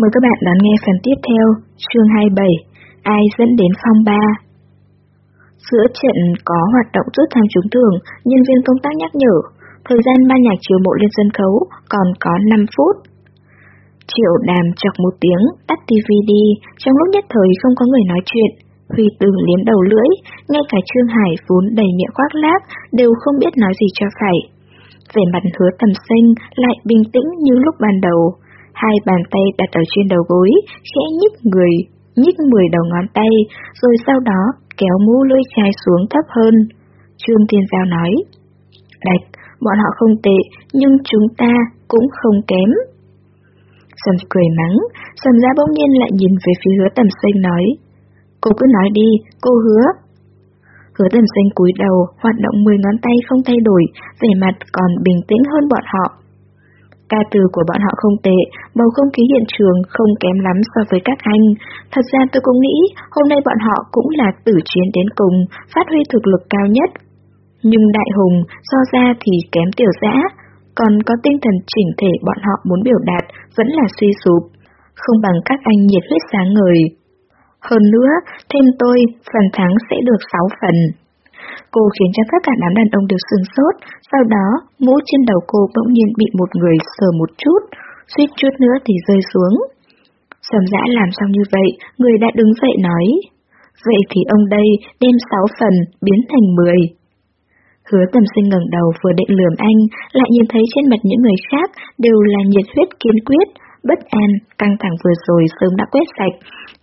Mời các bạn đón nghe phần tiếp theo, chương 27, ai dẫn đến phong ba. Giữa trận có hoạt động rút thăm trúng thưởng, nhân viên công tác nhắc nhở, thời gian ban nhạc chiều mộ lên sân khấu còn có 5 phút. Triệu đàm chọc một tiếng, tắt TV đi, trong lúc nhất thời không có người nói chuyện. Huy từ liếm đầu lưỡi, ngay cả Trương Hải vốn đầy miệng khoác lác, đều không biết nói gì cho phải. Về mặt hứa tầm sinh lại bình tĩnh như lúc ban đầu. Hai bàn tay đặt ở trên đầu gối, khẽ nhích người, nhích 10 đầu ngón tay, rồi sau đó kéo mũ lưỡi chai xuống thấp hơn. Trương Thiên Giao nói, Đạch, bọn họ không tệ, nhưng chúng ta cũng không kém. Sầm cười mắng, Sầm ra bỗng nhiên lại nhìn về phía hứa tầm xanh nói, Cô cứ nói đi, cô hứa. Hứa tầm xanh cúi đầu, hoạt động 10 ngón tay không thay đổi, vẻ mặt còn bình tĩnh hơn bọn họ. Ca từ của bọn họ không tệ, bầu không khí hiện trường không kém lắm so với các anh. Thật ra tôi cũng nghĩ hôm nay bọn họ cũng là tử chiến đến cùng, phát huy thực lực cao nhất. Nhưng đại hùng so ra thì kém tiểu dã, còn có tinh thần chỉnh thể bọn họ muốn biểu đạt vẫn là suy sụp, không bằng các anh nhiệt huyết sáng ngời. Hơn nữa, thêm tôi, phần thắng sẽ được 6 phần. Cô khiến cho tất cả đám đàn ông đều sừng sốt, sau đó mũ trên đầu cô bỗng nhiên bị một người sờ một chút, suýt chút nữa thì rơi xuống. Sầm dã làm xong như vậy, người đã đứng dậy nói, vậy thì ông đây đem sáu phần biến thành 10. Hứa tầm sinh ngẩng đầu vừa định lườm anh, lại nhìn thấy trên mặt những người khác đều là nhiệt huyết kiên quyết, bất an, căng thẳng vừa rồi sớm đã quét sạch,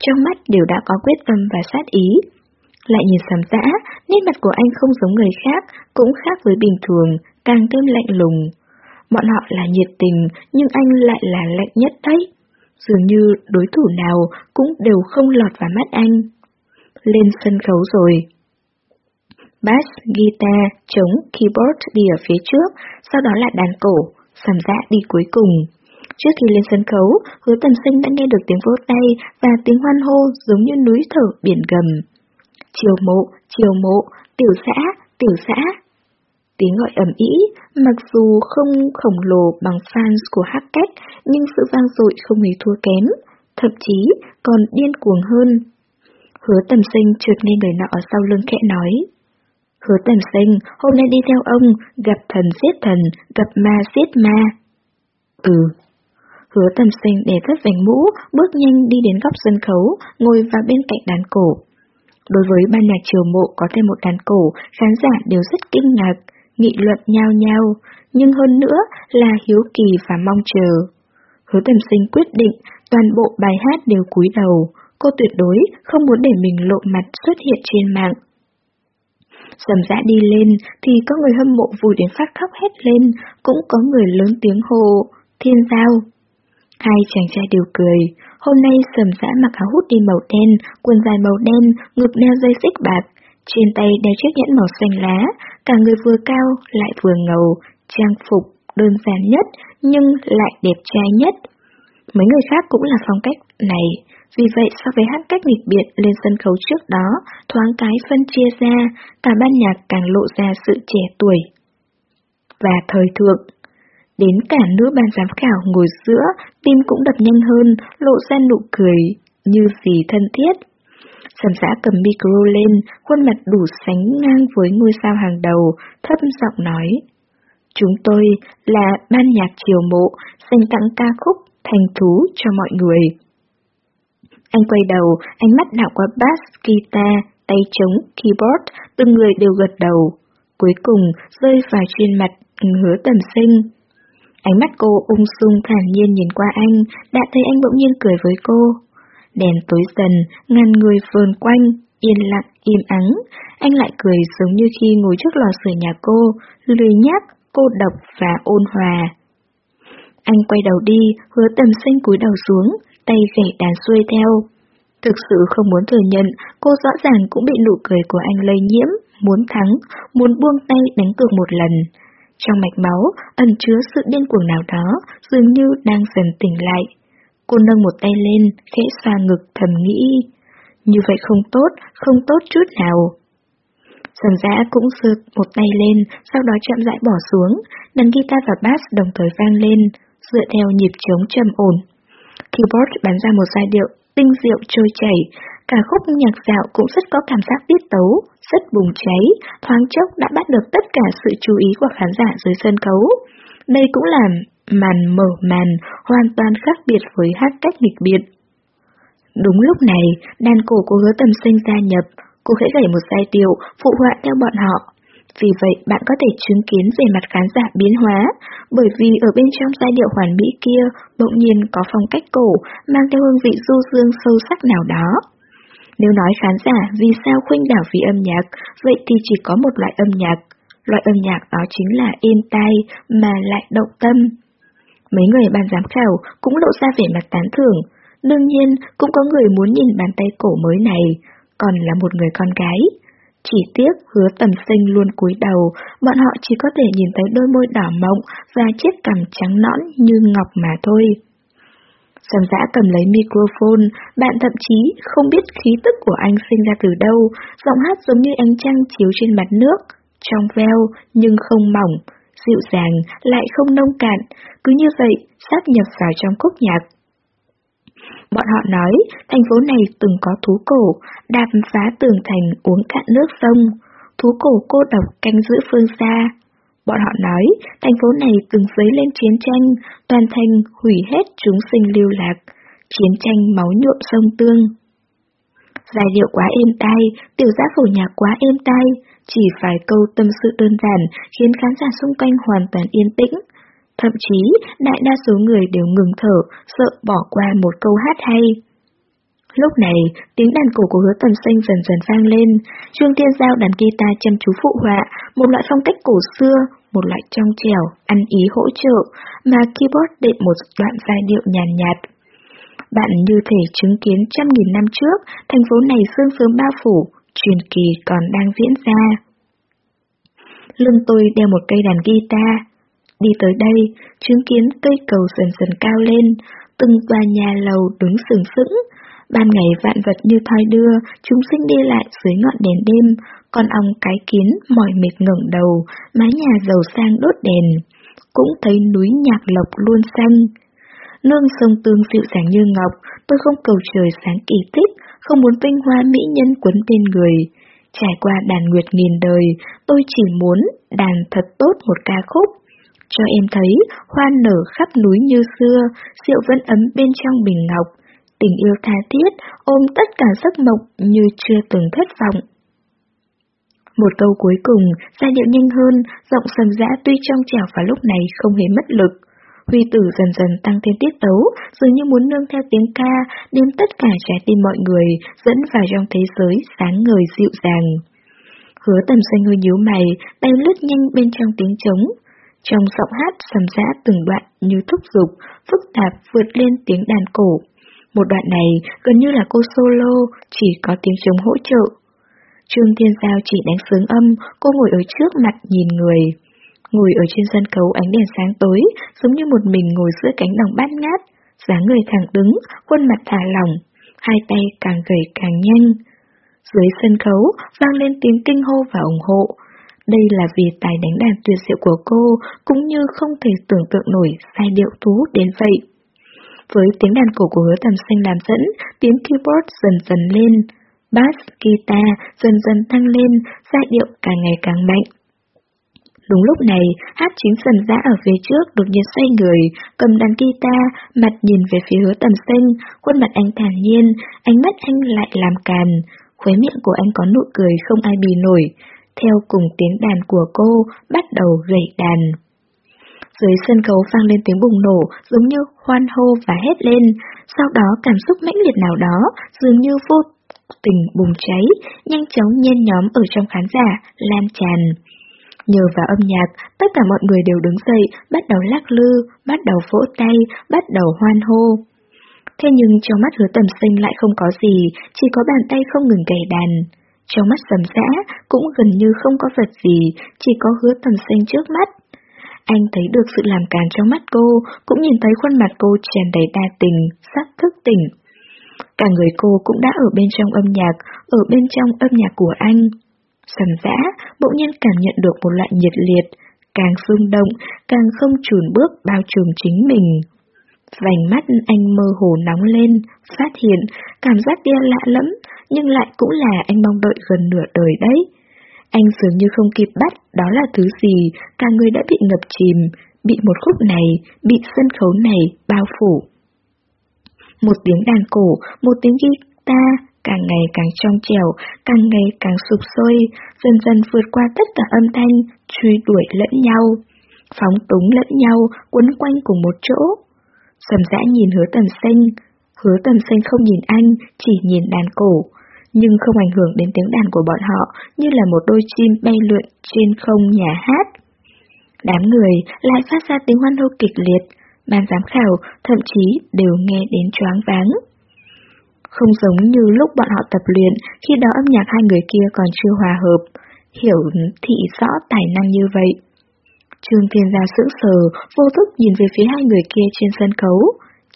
trong mắt đều đã có quyết tâm và sát ý. Lại nhìn sầm dã, nét mặt của anh không giống người khác, cũng khác với bình thường, càng thêm lạnh lùng. Bọn họ là nhiệt tình, nhưng anh lại là lạnh nhất đấy. Dường như đối thủ nào cũng đều không lọt vào mắt anh. Lên sân khấu rồi. Bass, guitar, trống, keyboard đi ở phía trước, sau đó là đàn cổ, sầm dã đi cuối cùng. Trước khi lên sân khấu, hứa tầm sinh đã nghe được tiếng vỗ tay và tiếng hoan hô giống như núi thở biển gầm. Chiều mộ, chiều mộ, tiểu xã, tiểu xã. Tiếng gọi ẩm ý, mặc dù không khổng lồ bằng fans của hát cách, nhưng sự vang dội không hề thua kém, thậm chí còn điên cuồng hơn. Hứa tầm sinh trượt nghe người nọ sau lưng khẽ nói. Hứa tầm sinh, hôm nay đi theo ông, gặp thần giết thần, gặp ma giết ma. Ừ. Hứa tầm sinh để thất vành mũ, bước nhanh đi đến góc sân khấu, ngồi vào bên cạnh đàn cổ. Đối với ban nhạc triều mộ có thêm một đàn cổ, khán giả đều rất kinh ngạc, nghị luận nhau nhau, nhưng hơn nữa là hiếu kỳ và mong chờ. Hứa tầm sinh quyết định, toàn bộ bài hát đều cúi đầu, cô tuyệt đối không muốn để mình lộ mặt xuất hiện trên mạng. Sầm dã đi lên thì có người hâm mộ vui đến phát khóc hết lên, cũng có người lớn tiếng hô, thiên giao. Hai chàng trai đều cười, hôm nay sầm dã mặc áo hút đi màu đen, quần dài màu đen, ngực đeo dây xích bạc, trên tay đeo chiếc nhẫn màu xanh lá, cả người vừa cao lại vừa ngầu, trang phục đơn giản nhất nhưng lại đẹp trai nhất. Mấy người khác cũng là phong cách này, vì vậy so với hát cách nghịch biện lên sân khấu trước đó, thoáng cái phân chia ra, cả ban nhạc càng lộ ra sự trẻ tuổi. Và thời thượng Đến cả nữ ban giám khảo ngồi giữa, tim cũng đập nhanh hơn, lộ ra nụ cười, như gì thân thiết. Sầm giã cầm micro lên, khuôn mặt đủ sánh ngang với ngôi sao hàng đầu, thấp giọng nói. Chúng tôi là ban nhạc triều mộ, dành tặng ca khúc thành thú cho mọi người. Anh quay đầu, ánh mắt đảo qua bass, guitar, tay trống, keyboard, từng người đều gật đầu. Cuối cùng rơi vào trên mặt hứa tầm sinh. Ánh mắt cô ung dung thản nhiên nhìn qua anh, đã thấy anh bỗng nhiên cười với cô. Đèn tối dần, ngàn người vờn quanh, yên lặng, im ắng. Anh lại cười giống như khi ngồi trước lò sưởi nhà cô, lười nhác, cô độc và ôn hòa. Anh quay đầu đi, hứa tầm xanh cúi đầu xuống, tay gảy đàn xuôi theo. Thực sự không muốn thừa nhận, cô rõ ràng cũng bị nụ cười của anh lây nhiễm, muốn thắng, muốn buông tay đánh cược một lần. Trong mạch máu ẩn chứa sự điên cuồng nào đó, dường như đang dần tỉnh lại. Cô nâng một tay lên, khẽ xoa ngực thầm nghĩ. Như vậy không tốt, không tốt chút nào. Dần dã cũng giơ một tay lên, sau đó chậm rãi bỏ xuống, đàn guitar và bass đồng thời vang lên, dựa theo nhịp trống trầm ổn. Keyboard bắn ra một giai điệu tinh diệu trôi chảy, cả khúc nhạc dạo cũng rất có cảm giác tiết tấu, rất bùng cháy, thoáng chốc đã bắt được tất cả sự chú ý của khán giả dưới sân khấu. Đây cũng là màn mở màn hoàn toàn khác biệt với hát cách nghịch biệt. Đúng lúc này, đàn cổ của hứa tầm sinh gia nhập, cô khẽ gảy một giai điệu, phụ họa theo bọn họ. Vì vậy bạn có thể chứng kiến về mặt khán giả biến hóa, bởi vì ở bên trong giai điệu hoàn mỹ kia bỗng nhiên có phong cách cổ mang theo hương vị du dương sâu sắc nào đó. Nếu nói khán giả vì sao khuynh đảo vì âm nhạc, vậy thì chỉ có một loại âm nhạc. Loại âm nhạc đó chính là êm tai mà lại động tâm. Mấy người ban giám khảo cũng lộ ra vẻ mặt tán thưởng. Đương nhiên, cũng có người muốn nhìn bàn tay cổ mới này, còn là một người con gái. Chỉ tiếc hứa tầm sinh luôn cúi đầu, bọn họ chỉ có thể nhìn thấy đôi môi đỏ mọng và chiếc cằm trắng nõn như ngọc mà thôi. Sầm dã cầm lấy microphone, bạn thậm chí không biết khí tức của anh sinh ra từ đâu, giọng hát giống như ánh trăng chiếu trên mặt nước, trong veo nhưng không mỏng, dịu dàng lại không nông cạn, cứ như vậy sắp nhập vào trong khúc nhạc. Bọn họ nói, thành phố này từng có thú cổ, đạp phá tường thành uống cạn nước sông. Thú cổ cô độc canh giữ phương xa. Bọn họ nói, thành phố này từng dấy lên chiến tranh, toàn thành hủy hết chúng sinh lưu lạc. Chiến tranh máu nhuộm sông tương. Giai điệu quá êm tai, tiểu giác phổ nhạc quá êm tai, chỉ vài câu tâm sự đơn giản khiến khán giả xung quanh hoàn toàn yên tĩnh. Thậm chí, đại đa số người đều ngừng thở, sợ bỏ qua một câu hát hay. Lúc này, tiếng đàn cổ của hứa tầm xanh dần dần vang lên, Trương tiên Giao đàn guitar chăm chú phụ họa, một loại phong cách cổ xưa, một loại trong trẻo, ăn ý hỗ trợ, mà keyboard đệm một đoạn giai điệu nhàn nhạt, nhạt. Bạn như thể chứng kiến trăm nghìn năm trước, thành phố này sương sớm bao phủ, truyền kỳ còn đang diễn ra. Lưng tôi đeo một cây đàn guitar, Đi tới đây, chứng kiến cây cầu dần dần cao lên, từng tòa nhà lầu đứng sừng sững. Ban ngày vạn vật như thoi đưa, chúng sinh đi lại dưới ngọn đèn đêm, con ong cái kiến mỏi mệt ngẩng đầu, mái nhà giàu sang đốt đèn. Cũng thấy núi nhạc lộc luôn xanh. Nương sông tương dịu dàng như ngọc, tôi không cầu trời sáng kỳ tích, không muốn vinh hoa mỹ nhân quấn bên người. Trải qua đàn nguyệt nghìn đời, tôi chỉ muốn đàn thật tốt một ca khúc cho em thấy hoa nở khắp núi như xưa, rượu vẫn ấm bên trong bình ngọc, tình yêu tha thiết ôm tất cả giấc mộng như chưa từng thất vọng. Một câu cuối cùng, giai điệu nhanh hơn, giọng sầm dã tuy trong trẻo và lúc này không hề mất lực. Huy tử dần dần tăng thêm tiết tấu, dường như muốn nương theo tiếng ca, đem tất cả trái tim mọi người dẫn vào trong thế giới sáng ngời dịu dàng. Hứa tầm xanh hơi nhíu mày, tay lướt nhanh bên trong tiếng trống, trong giọng hát sầm dã từng đoạn như thúc giục, phức tạp vượt lên tiếng đàn cổ. Một đoạn này gần như là cô solo, chỉ có tiếng trống hỗ trợ. Trương Thiên Giao chỉ đánh sướng âm, cô ngồi ở trước mặt nhìn người. Ngồi ở trên sân khấu ánh đèn sáng tối, giống như một mình ngồi giữa cánh đồng bát ngát, dáng người thẳng đứng, khuôn mặt thả lỏng, hai tay càng gầy càng nhanh. Dưới sân khấu vang lên tiếng kinh hô và ủng hộ, đây là vì tài đánh đàn tuyệt diệu của cô, cũng như không thể tưởng tượng nổi sai điệu thú đến vậy. Với tiếng đàn cổ của hứa tầm xanh làm dẫn, tiếng keyboard dần dần lên, bass, guitar dần dần tăng lên, giai điệu càng ngày càng mạnh. Đúng lúc này, hát chính sần dã ở phía trước đột nhiên xoay người, cầm đàn guitar, mặt nhìn về phía hứa tầm xanh, khuôn mặt anh thản nhiên, ánh mắt anh lại làm càn, khóe miệng của anh có nụ cười không ai bì nổi, theo cùng tiếng đàn của cô bắt đầu gảy đàn. Dưới sân khấu vang lên tiếng bùng nổ giống như hoan hô và hét lên, sau đó cảm xúc mãnh liệt nào đó dường như vô tình bùng cháy, nhanh chóng nhen nhóm ở trong khán giả, lan tràn. Nhờ vào âm nhạc, tất cả mọi người đều đứng dậy, bắt đầu lắc lư, bắt đầu vỗ tay, bắt đầu hoan hô. Thế nhưng trong mắt hứa tầm sinh lại không có gì, chỉ có bàn tay không ngừng gầy đàn. Trong mắt sầm dã cũng gần như không có vật gì, chỉ có hứa tầm xanh trước mắt. Anh thấy được sự làm càn trong mắt cô, cũng nhìn thấy khuôn mặt cô tràn đầy đa tình, sắc thức tỉnh. Cả người cô cũng đã ở bên trong âm nhạc, ở bên trong âm nhạc của anh. Sầm dã bỗng nhiên cảm nhận được một loại nhiệt liệt, càng rung động, càng không chùn bước bao trùm chính mình. Vành mắt anh mơ hồ nóng lên, phát hiện, cảm giác kia lạ lẫm, nhưng lại cũng là anh mong đợi gần nửa đời đấy. Anh dường như không kịp bắt đó là thứ gì, cả người đã bị ngập chìm, bị một khúc này, bị sân khấu này bao phủ. Một tiếng đàn cổ, một tiếng guitar, càng ngày càng trong trẻo, càng ngày càng sụp sôi, dần dần vượt qua tất cả âm thanh, truy đuổi lẫn nhau, phóng túng lẫn nhau, quấn quanh cùng một chỗ. Sầm dã nhìn hứa tầm xanh, hứa tầm xanh không nhìn anh, chỉ nhìn đàn cổ, nhưng không ảnh hưởng đến tiếng đàn của bọn họ như là một đôi chim bay lượn trên không nhà hát. Đám người lại phát ra tiếng hoan hô kịch liệt, ban giám khảo thậm chí đều nghe đến choáng váng. Không giống như lúc bọn họ tập luyện, khi đó âm nhạc hai người kia còn chưa hòa hợp, hiểu thị rõ tài năng như vậy. Trương Thiên Gia sững sờ, vô thức nhìn về phía hai người kia trên sân khấu.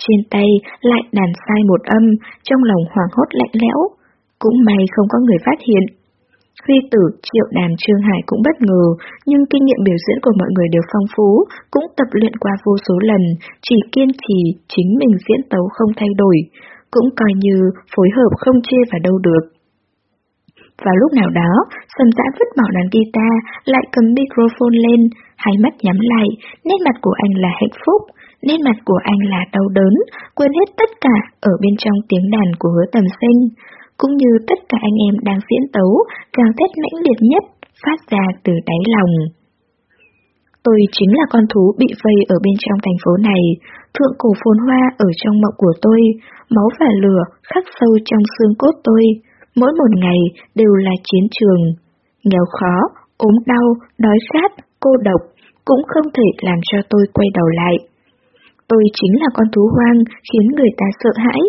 Trên tay lại đàn sai một âm, trong lòng hoảng hốt lạnh lẽo. Cũng may không có người phát hiện. Huy tử, triệu đàm Trương Hải cũng bất ngờ, nhưng kinh nghiệm biểu diễn của mọi người đều phong phú, cũng tập luyện qua vô số lần, chỉ kiên trì chính mình diễn tấu không thay đổi, cũng coi như phối hợp không chia vào đâu được. Vào lúc nào đó, Sầm Dã vứt bỏ đàn guitar, lại cầm microphone lên, hai mắt nhắm lại, nét mặt của anh là hạnh phúc, nét mặt của anh là đau đớn, quên hết tất cả ở bên trong tiếng đàn của hứa tầm sinh, cũng như tất cả anh em đang diễn tấu, càng thét mãnh liệt nhất, phát ra từ đáy lòng. Tôi chính là con thú bị vây ở bên trong thành phố này, thượng cổ phồn hoa ở trong mộng của tôi, máu và lửa khắc sâu trong xương cốt tôi, mỗi một ngày đều là chiến trường. Nghèo khó, ốm đau, đói khát, cô độc, cũng không thể làm cho tôi quay đầu lại. Tôi chính là con thú hoang khiến người ta sợ hãi.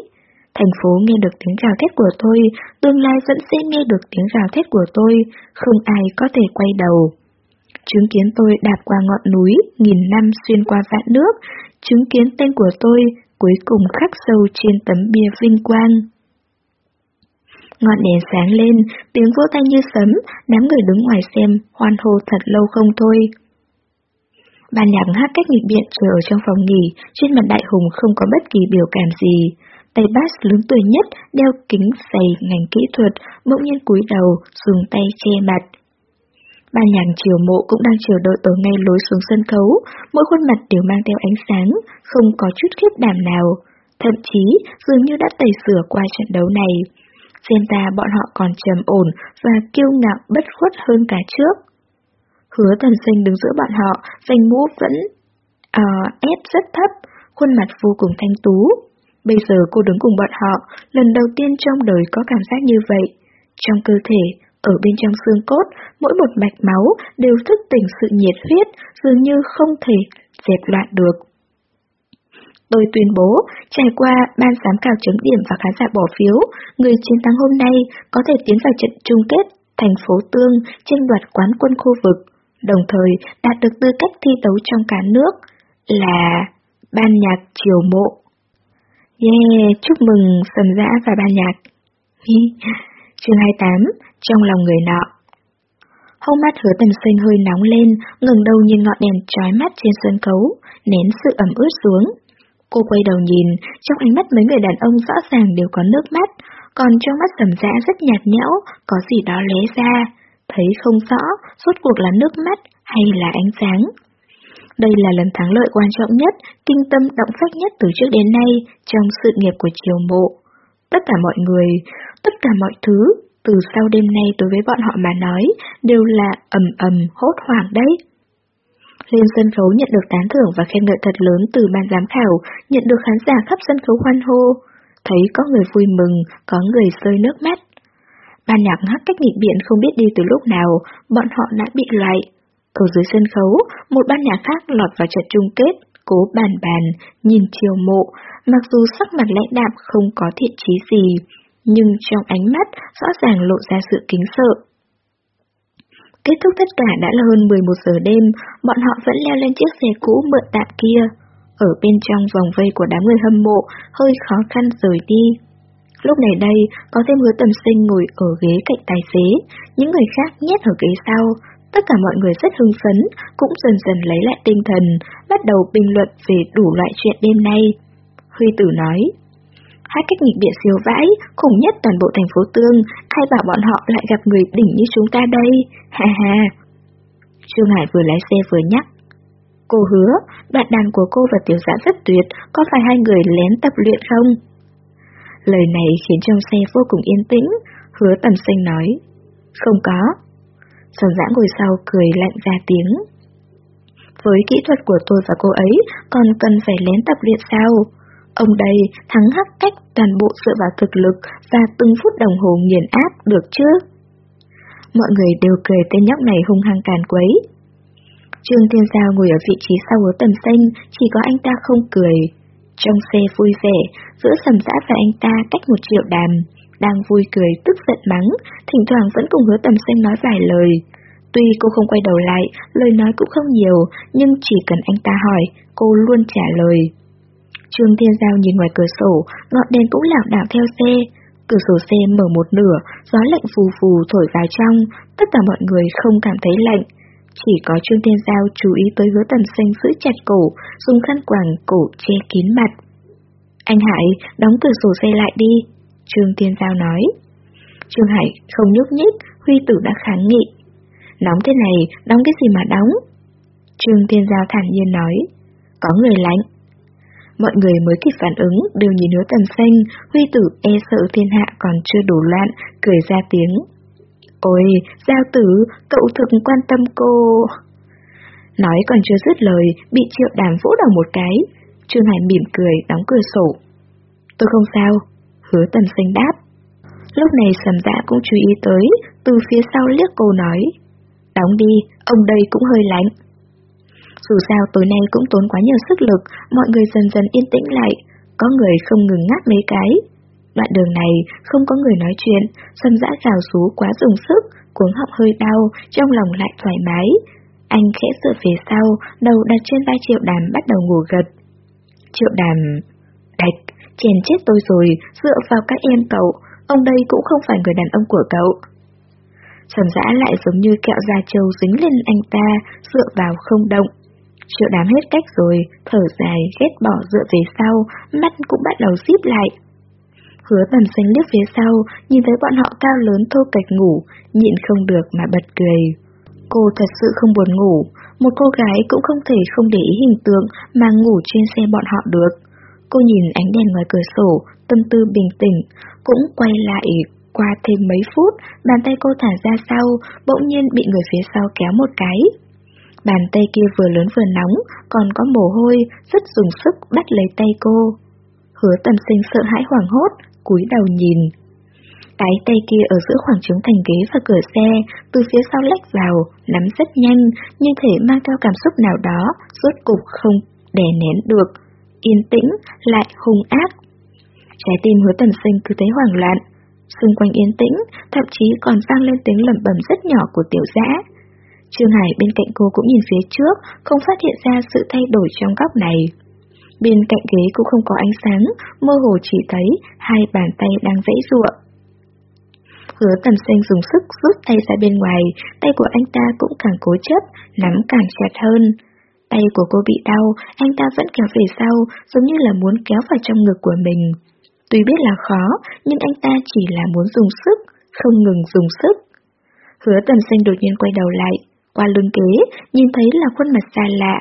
Thành phố nghe được tiếng gào thét của tôi, tương lai vẫn sẽ nghe được tiếng gào thét của tôi, không ai có thể quay đầu. Chứng kiến tôi đạp qua ngọn núi, nghìn năm xuyên qua vạn nước, chứng kiến tên của tôi cuối cùng khắc sâu trên tấm bia vinh quang. Ngọn đèn sáng lên, tiếng vỗ tay như sấm, đám người đứng ngoài xem, hoan hô thật lâu không thôi. Ban nhạc hát cách nghịch biện trời ở trong phòng nghỉ, trên mặt đại hùng không có bất kỳ biểu cảm gì. Tay bass lớn tuổi nhất, đeo kính dày ngành kỹ thuật, bỗng nhiên cúi đầu, dùng tay che mặt. Ban nhạc chiều mộ cũng đang chờ đợi ở ngay lối xuống sân khấu, mỗi khuôn mặt đều mang theo ánh sáng, không có chút khiếp đảm nào. Thậm chí, dường như đã tẩy sửa qua trận đấu này. Xem ra bọn họ còn trầm ổn và kiêu ngạo bất khuất hơn cả trước. Hứa thần sinh đứng giữa bọn họ, danh mũ vẫn uh, ép rất thấp, khuôn mặt vô cùng thanh tú. Bây giờ cô đứng cùng bọn họ, lần đầu tiên trong đời có cảm giác như vậy. Trong cơ thể, ở bên trong xương cốt, mỗi một mạch máu đều thức tỉnh sự nhiệt huyết, dường như không thể dẹp loạn được. Tôi tuyên bố, trải qua ban giám khảo chấm điểm và khán giả bỏ phiếu, người chiến thắng hôm nay có thể tiến vào trận chung kết thành phố Tương tranh đoạt quán quân khu vực, đồng thời đạt được tư cách thi đấu trong cả nước là ban nhạc triều mộ. Yeah, chúc mừng Sầm Dã và ban nhạc. Chương 28, trong lòng người nọ. Hông mắt hứa tầm sinh hơi nóng lên, ngừng đầu nhìn ngọn đèn trói mắt trên sân khấu, nén sự ẩm ướt xuống. Cô quay đầu nhìn, trong ánh mắt mấy người đàn ông rõ ràng đều có nước mắt, còn trong mắt sầm dã rất nhạt nhẽo, có gì đó lé ra, thấy không rõ, rốt cuộc là nước mắt hay là ánh sáng. Đây là lần thắng lợi quan trọng nhất, kinh tâm động phách nhất từ trước đến nay trong sự nghiệp của triều mộ. Tất cả mọi người, tất cả mọi thứ, từ sau đêm nay đối với bọn họ mà nói, đều là ầm ầm hốt hoảng đấy. Lên sân khấu nhận được tán thưởng và khen ngợi thật lớn từ ban giám khảo, nhận được khán giả khắp sân khấu hoan hô. Thấy có người vui mừng, có người rơi nước mắt. Ban nhạc hát cách nghịch biện không biết đi từ lúc nào, bọn họ đã bị loại. Ở dưới sân khấu, một ban nhạc khác lọt vào trận chung kết, cố bàn bàn, nhìn chiều mộ, mặc dù sắc mặt lãnh đạm không có thiện chí gì, nhưng trong ánh mắt rõ ràng lộ ra sự kính sợ. Kết thúc tất cả đã là hơn 11 giờ đêm, bọn họ vẫn leo lên chiếc xe cũ mượn tạm kia. Ở bên trong vòng vây của đám người hâm mộ, hơi khó khăn rời đi. Lúc này đây, có thêm hứa tầm sinh ngồi ở ghế cạnh tài xế, những người khác nhét ở ghế sau. Tất cả mọi người rất hưng phấn, cũng dần dần lấy lại tinh thần, bắt đầu bình luận về đủ loại chuyện đêm nay. Huy Tử nói. Hai cách nghịch địa siêu vãi, khủng nhất toàn bộ thành phố Tương, ai bảo bọn họ lại gặp người đỉnh như chúng ta đây, ha ha. Trương Hải vừa lái xe vừa nhắc. Cô hứa, đoạn đàn của cô và tiểu giã rất tuyệt, có phải hai người lén tập luyện không? Lời này khiến trong xe vô cùng yên tĩnh, hứa tầm xanh nói. Không có. Sơn giã ngồi sau cười lạnh ra tiếng. Với kỹ thuật của tôi và cô ấy, còn cần phải lén tập luyện sao? Ông đây thắng hắc cách toàn bộ dựa vào thực lực và từng phút đồng hồ nghiền áp được chứ? Mọi người đều cười tên nhóc này hung hăng càn quấy. Trương Thiên Giao ngồi ở vị trí sau hứa tầm xanh, chỉ có anh ta không cười. Trong xe vui vẻ, giữa sầm dã và anh ta cách một triệu đàm, đang vui cười tức giận mắng, thỉnh thoảng vẫn cùng hứa tầm xanh nói vài lời. Tuy cô không quay đầu lại, lời nói cũng không nhiều, nhưng chỉ cần anh ta hỏi, cô luôn trả lời. Trương Thiên Giao nhìn ngoài cửa sổ, ngọn đèn cũng lảo đảo theo xe. Cửa sổ xe mở một nửa, gió lạnh phù phù thổi vào trong, tất cả mọi người không cảm thấy lạnh. Chỉ có Trương Thiên Giao chú ý tới hứa tầm xanh giữ chặt cổ, dùng khăn quàng cổ che kín mặt. Anh Hải, đóng cửa sổ xe lại đi, Trương Thiên Giao nói. Trương Hải không nhúc nhích, Huy Tử đã kháng nghị. Nóng thế này, đóng cái gì mà đóng? Trương Thiên Giao thản nhiên nói. Có người lạnh. Mọi người mới kịp phản ứng, đều nhìn hứa tầm xanh, Huy Tử e sợ thiên hạ còn chưa đủ loạn, cười ra tiếng. Ôi, Giao Tử, cậu thực quan tâm cô. Nói còn chưa dứt lời, bị triệu đàm vỗ đầu một cái. Trương Hải mỉm cười, đóng cửa sổ. Tôi không sao, hứa tần xanh đáp. Lúc này sầm dạ cũng chú ý tới, từ phía sau liếc cô nói. Đóng đi, ông đây cũng hơi lạnh. Dù sao tối nay cũng tốn quá nhiều sức lực, mọi người dần dần yên tĩnh lại, có người không ngừng ngắt mấy cái. Đoạn đường này không có người nói chuyện, sầm dã gào rú quá dùng sức, cuống họng hơi đau, trong lòng lại thoải mái. Anh khẽ dựa phía sau, đầu đặt trên vai triệu đàm bắt đầu ngủ gật. Triệu đàm... Đạch, chèn chết tôi rồi, dựa vào các em cậu, ông đây cũng không phải người đàn ông của cậu. Sầm dã lại giống như kẹo da trâu dính lên anh ta, dựa vào không động. Triệu đám hết cách rồi, thở dài, ghét bỏ dựa về sau, mắt cũng bắt đầu xíp lại. Hứa tầm xanh liếc phía sau, nhìn thấy bọn họ cao lớn thô kệch ngủ, nhịn không được mà bật cười. Cô thật sự không buồn ngủ, một cô gái cũng không thể không để ý hình tượng mà ngủ trên xe bọn họ được. Cô nhìn ánh đèn ngoài cửa sổ, tâm tư bình tĩnh, cũng quay lại qua thêm mấy phút, bàn tay cô thả ra sau, bỗng nhiên bị người phía sau kéo một cái. Bàn tay kia vừa lớn vừa nóng, còn có mồ hôi, rất dùng sức bắt lấy tay cô. Hứa tầm sinh sợ hãi hoảng hốt, cúi đầu nhìn. Cái tay kia ở giữa khoảng trống thành ghế và cửa xe, từ phía sau lách vào, nắm rất nhanh, như thể mang theo cảm xúc nào đó, rốt cục không đè nén được. Yên tĩnh, lại hung ác. Trái tim hứa tầm sinh cứ thấy hoảng loạn. Xung quanh yên tĩnh, thậm chí còn vang lên tiếng lẩm bẩm rất nhỏ của tiểu dã. Trương Hải bên cạnh cô cũng nhìn phía trước, không phát hiện ra sự thay đổi trong góc này. Bên cạnh ghế cũng không có ánh sáng, mơ hồ chỉ thấy hai bàn tay đang dãy ruộng. Hứa tầm xanh dùng sức rút tay ra bên ngoài, tay của anh ta cũng càng cố chấp, nắm càng chặt hơn. Tay của cô bị đau, anh ta vẫn kéo về sau, giống như là muốn kéo vào trong ngực của mình. Tuy biết là khó, nhưng anh ta chỉ là muốn dùng sức, không ngừng dùng sức. Hứa tầm xanh đột nhiên quay đầu lại, qua lưng kế, nhìn thấy là khuôn mặt xa lạ.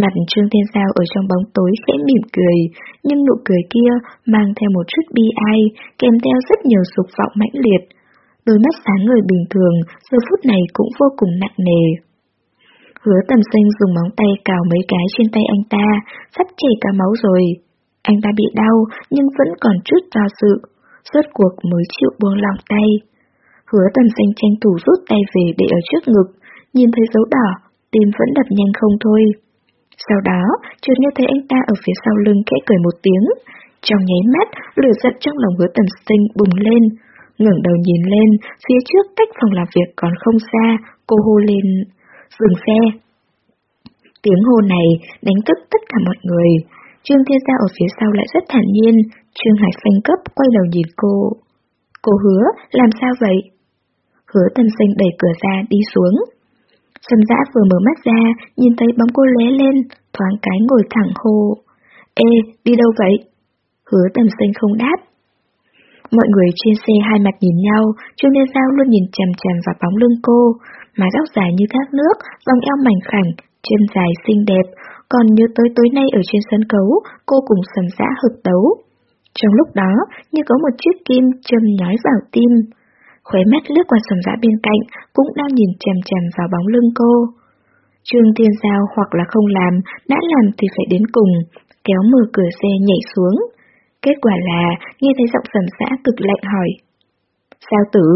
Mặt Trương Thiên Giao ở trong bóng tối khẽ mỉm cười, nhưng nụ cười kia mang theo một chút bi ai, kèm theo rất nhiều dục vọng mãnh liệt. Đôi mắt sáng người bình thường, giờ phút này cũng vô cùng nặng nề. Hứa tầm xanh dùng móng tay cào mấy cái trên tay anh ta, sắp chảy cả máu rồi. Anh ta bị đau, nhưng vẫn còn chút do sự. Rốt cuộc mới chịu buông lòng tay. Hứa tầm xanh tranh thủ rút tay về để ở trước ngực, nhìn thấy dấu đỏ, tim vẫn đập nhanh không thôi. Sau đó, chợt nghe thấy anh ta ở phía sau lưng khẽ cười một tiếng. Trong nháy mắt, lửa giận trong lòng hứa tầm sinh bùng lên. ngẩng đầu nhìn lên, phía trước cách phòng làm việc còn không xa, cô hô lên, dừng xe. Tiếng hô này đánh thức tất cả mọi người. Trương Thiên giao ở phía sau lại rất thản nhiên, Trương Hải phanh cấp quay đầu nhìn cô. Cô hứa, làm sao vậy? Hứa tâm sinh đẩy cửa ra đi xuống. Sâm giã vừa mở mắt ra, nhìn thấy bóng cô lé lên, thoáng cái ngồi thẳng hô. Ê, đi đâu vậy? Hứa tâm sinh không đáp. Mọi người trên xe hai mặt nhìn nhau, Trương thiên Giao luôn nhìn chằm chằm vào bóng lưng cô, mái tóc dài như thác nước, vòng eo mảnh khảnh, chân dài xinh đẹp, còn nhớ tới tối nay ở trên sân khấu, cô cùng sầm dã hợp tấu. Trong lúc đó, như có một chiếc kim châm nhói vào tim. Khóe mắt lướt qua sầm dã bên cạnh, cũng đang nhìn chằm chằm vào bóng lưng cô. Trương Thiên Giao hoặc là không làm, đã làm thì phải đến cùng, kéo mở cửa xe nhảy xuống. Kết quả là, nghe thấy giọng sầm dã cực lạnh hỏi. Sao tử,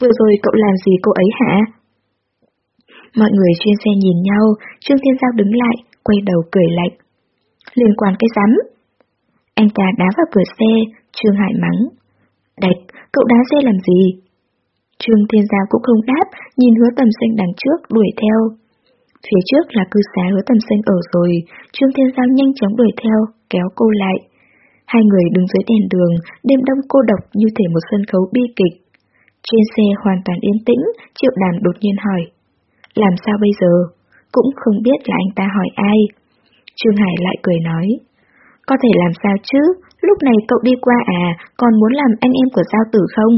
vừa rồi cậu làm gì cô ấy hả? Mọi người trên xe nhìn nhau, Trương Thiên Giao đứng lại, quay đầu cười lạnh. Liên quan cái rắm. Anh ta đá vào cửa xe, Trương Hải mắng. Đạch, cậu đá xe làm gì? Trương Thiên Giao cũng không đáp, nhìn hứa tầm xanh đằng trước đuổi theo. Phía trước là cư xá hứa tầm xanh ở rồi, Trương Thiên Giao nhanh chóng đuổi theo, kéo cô lại. Hai người đứng dưới đèn đường, đêm đông cô độc như thể một sân khấu bi kịch. Trên xe hoàn toàn yên tĩnh, Triệu Đàn đột nhiên hỏi. Làm sao bây giờ? Cũng không biết là anh ta hỏi ai. Trương Hải lại cười nói. Có thể làm sao chứ, lúc này cậu đi qua à, còn muốn làm anh em của Giao Tử không?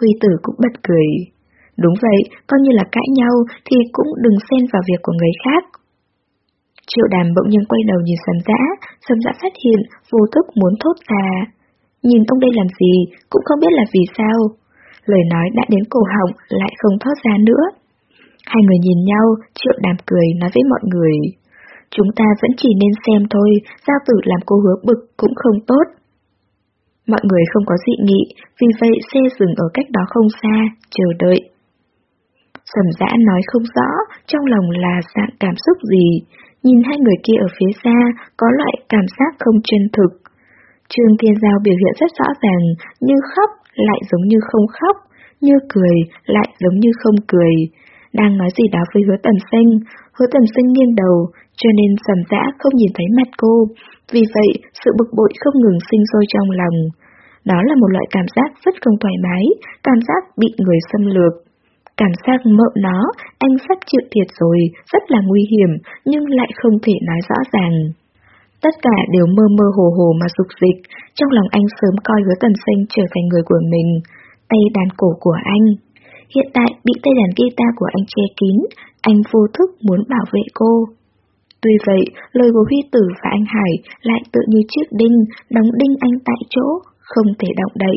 Huy Tử cũng bật cười. Đúng vậy, coi như là cãi nhau thì cũng đừng xen vào việc của người khác. Triệu đàm bỗng nhiên quay đầu nhìn sầm dã, sầm dã phát hiện vô thức muốn thốt ra. Nhìn ông đây làm gì, cũng không biết là vì sao. Lời nói đã đến cổ họng lại không thoát ra nữa. Hai người nhìn nhau, triệu đàm cười nói với mọi người. Chúng ta vẫn chỉ nên xem thôi, giao tử làm cô hứa bực cũng không tốt. Mọi người không có dị nghị, vì vậy xe dừng ở cách đó không xa, chờ đợi. Sầm dã nói không rõ, trong lòng là dạng cảm xúc gì. Nhìn hai người kia ở phía xa, có loại cảm giác không chân thực. Trương Thiên Giao biểu hiện rất rõ ràng, như khóc, lại giống như không khóc, như cười, lại giống như không cười. Đang nói gì đó với hứa tầm sinh, hứa tầm sinh nghiêng đầu, cho nên sầm dã không nhìn thấy mặt cô. Vì vậy, sự bực bội không ngừng sinh sôi trong lòng. Đó là một loại cảm giác rất không thoải mái, cảm giác bị người xâm lược. Cảm giác mợ nó, anh sắp chịu thiệt rồi, rất là nguy hiểm, nhưng lại không thể nói rõ ràng. Tất cả đều mơ mơ hồ hồ mà dục dịch, trong lòng anh sớm coi hứa tầm sinh trở thành người của mình, tay đàn cổ của anh. Hiện tại bị tay đàn guitar của anh che kín, anh vô thức muốn bảo vệ cô. Tuy vậy, lời của Huy Tử và anh Hải lại tự như chiếc đinh, đóng đinh anh tại chỗ, không thể động đậy.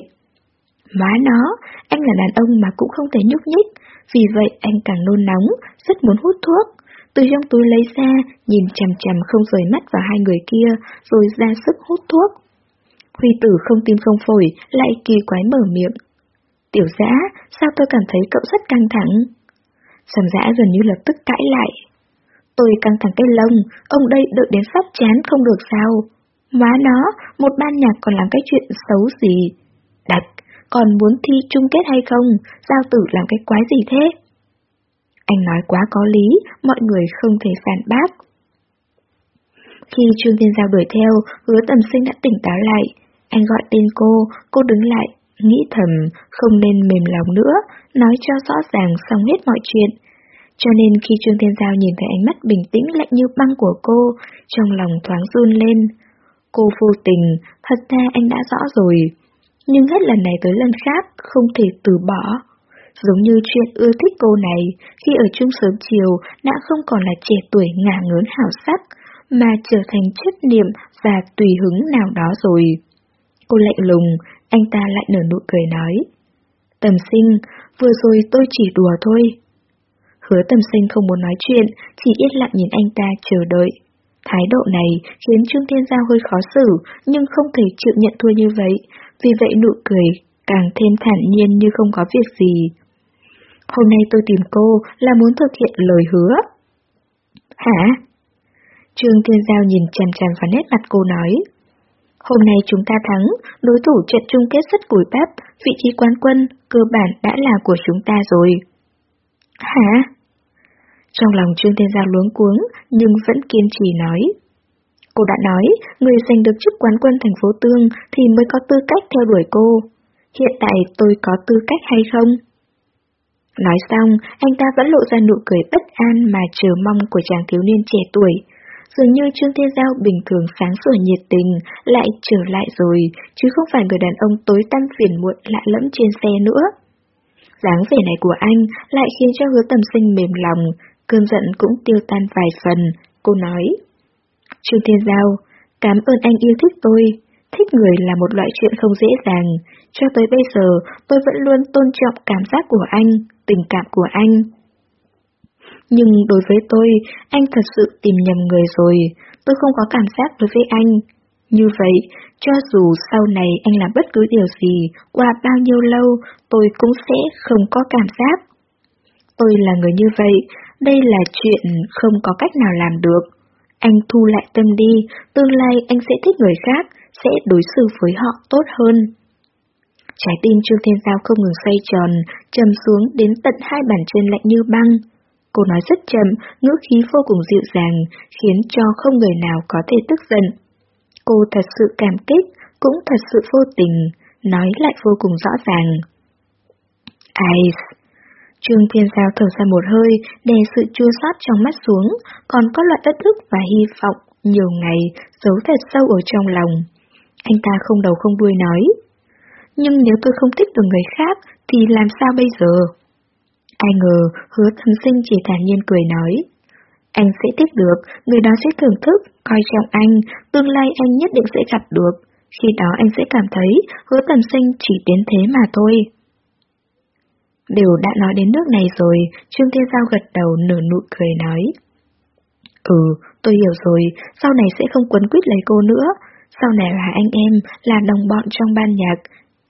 Má nó, anh là đàn ông mà cũng không thể nhúc nhích, vì vậy anh càng nôn nóng, rất muốn hút thuốc. Từ trong túi lấy ra, nhìn chằm chằm không rời mắt vào hai người kia, rồi ra sức hút thuốc. Huy tử không tim không phổi, lại kỳ quái mở miệng. Tiểu giã, sao tôi cảm thấy cậu rất căng thẳng? Sầm giã gần như lập tức cãi lại. Tôi căng thẳng cái lông, ông đây đợi đến phát chán không được sao? Má nó, một ban nhạc còn làm cái chuyện xấu gì? Đạch, còn muốn thi chung kết hay không? Giao tử làm cái quái gì thế? Anh nói quá có lý, mọi người không thể phản bác. Khi Trương Thiên Giao đuổi theo, hứa tầm sinh đã tỉnh táo lại. Anh gọi tên cô, cô đứng lại, nghĩ thầm, không nên mềm lòng nữa, nói cho rõ ràng xong hết mọi chuyện. Cho nên khi Trương Thiên Giao nhìn thấy ánh mắt bình tĩnh lạnh như băng của cô, trong lòng thoáng run lên. Cô vô tình, thật ra anh đã rõ rồi. Nhưng hết lần này tới lần khác, không thể từ bỏ. Giống như chuyện ưa thích cô này, khi ở chung sớm chiều đã không còn là trẻ tuổi ngả ngớn hảo sắc, mà trở thành chất niệm và tùy hứng nào đó rồi. Cô lạnh lùng, anh ta lại nở nụ cười nói. Tầm sinh, vừa rồi tôi chỉ đùa thôi. Hứa tầm sinh không muốn nói chuyện, chỉ yên lặng nhìn anh ta chờ đợi. Thái độ này khiến Trương Thiên Giao hơi khó xử, nhưng không thể chịu nhận thua như vậy, vì vậy nụ cười càng thêm thản nhiên như không có việc gì. Hôm nay tôi tìm cô là muốn thực hiện lời hứa. Hả? Trương Thiên Giao nhìn chằm chằm vào nét mặt cô nói. Hôm nay chúng ta thắng, đối thủ trận chung kết rất cùi bắp, vị trí quán quân cơ bản đã là của chúng ta rồi. Hả? Trong lòng Trương Thiên Giao luống cuống, nhưng vẫn kiên trì nói. Cô đã nói, người giành được chức quán quân thành phố Tương thì mới có tư cách theo đuổi cô. Hiện tại tôi có tư cách hay không? Nói xong, anh ta vẫn lộ ra nụ cười bất an mà chờ mong của chàng thiếu niên trẻ tuổi. Dường như Trương Thiên Giao bình thường sáng sủa nhiệt tình lại trở lại rồi, chứ không phải người đàn ông tối tăm phiền muộn lạ lẫm trên xe nữa. dáng vẻ này của anh lại khiến cho hứa tầm sinh mềm lòng, cơn giận cũng tiêu tan vài phần, cô nói. Trương Thiên Giao, cảm ơn anh yêu thích tôi, thích người là một loại chuyện không dễ dàng, cho tới bây giờ tôi vẫn luôn tôn trọng cảm giác của anh, tình cảm của anh. Nhưng đối với tôi, anh thật sự tìm nhầm người rồi, tôi không có cảm giác đối với anh. Như vậy, cho dù sau này anh làm bất cứ điều gì, qua bao nhiêu lâu, tôi cũng sẽ không có cảm giác. Tôi là người như vậy, đây là chuyện không có cách nào làm được. Anh thu lại tâm đi, tương lai anh sẽ thích người khác, sẽ đối xử với họ tốt hơn. Trái tim Trương Thiên Giao không ngừng xoay tròn, trầm xuống đến tận hai bàn chân lạnh như băng. Cô nói rất chậm, ngữ khí vô cùng dịu dàng, khiến cho không người nào có thể tức giận. Cô thật sự cảm kích, cũng thật sự vô tình, nói lại vô cùng rõ ràng. Ai... Trương Thiên Giao thở ra một hơi, đè sự chua xót trong mắt xuống, còn có loại bất ức và hy vọng, nhiều ngày, giấu thật sâu ở trong lòng. Anh ta không đầu không đuôi nói. Nhưng nếu tôi không thích được người khác, thì làm sao bây giờ? Ai ngờ, hứa thần sinh chỉ thản nhiên cười nói. Anh sẽ tiếp được, người đó sẽ thưởng thức, coi trọng anh, tương lai anh nhất định sẽ gặp được. Khi đó anh sẽ cảm thấy hứa thần sinh chỉ đến thế mà thôi. Đều đã nói đến nước này rồi, Trương Thiên Giao gật đầu nở nụ cười nói. Ừ, tôi hiểu rồi, sau này sẽ không quấn quýt lấy cô nữa. Sau này là anh em, là đồng bọn trong ban nhạc,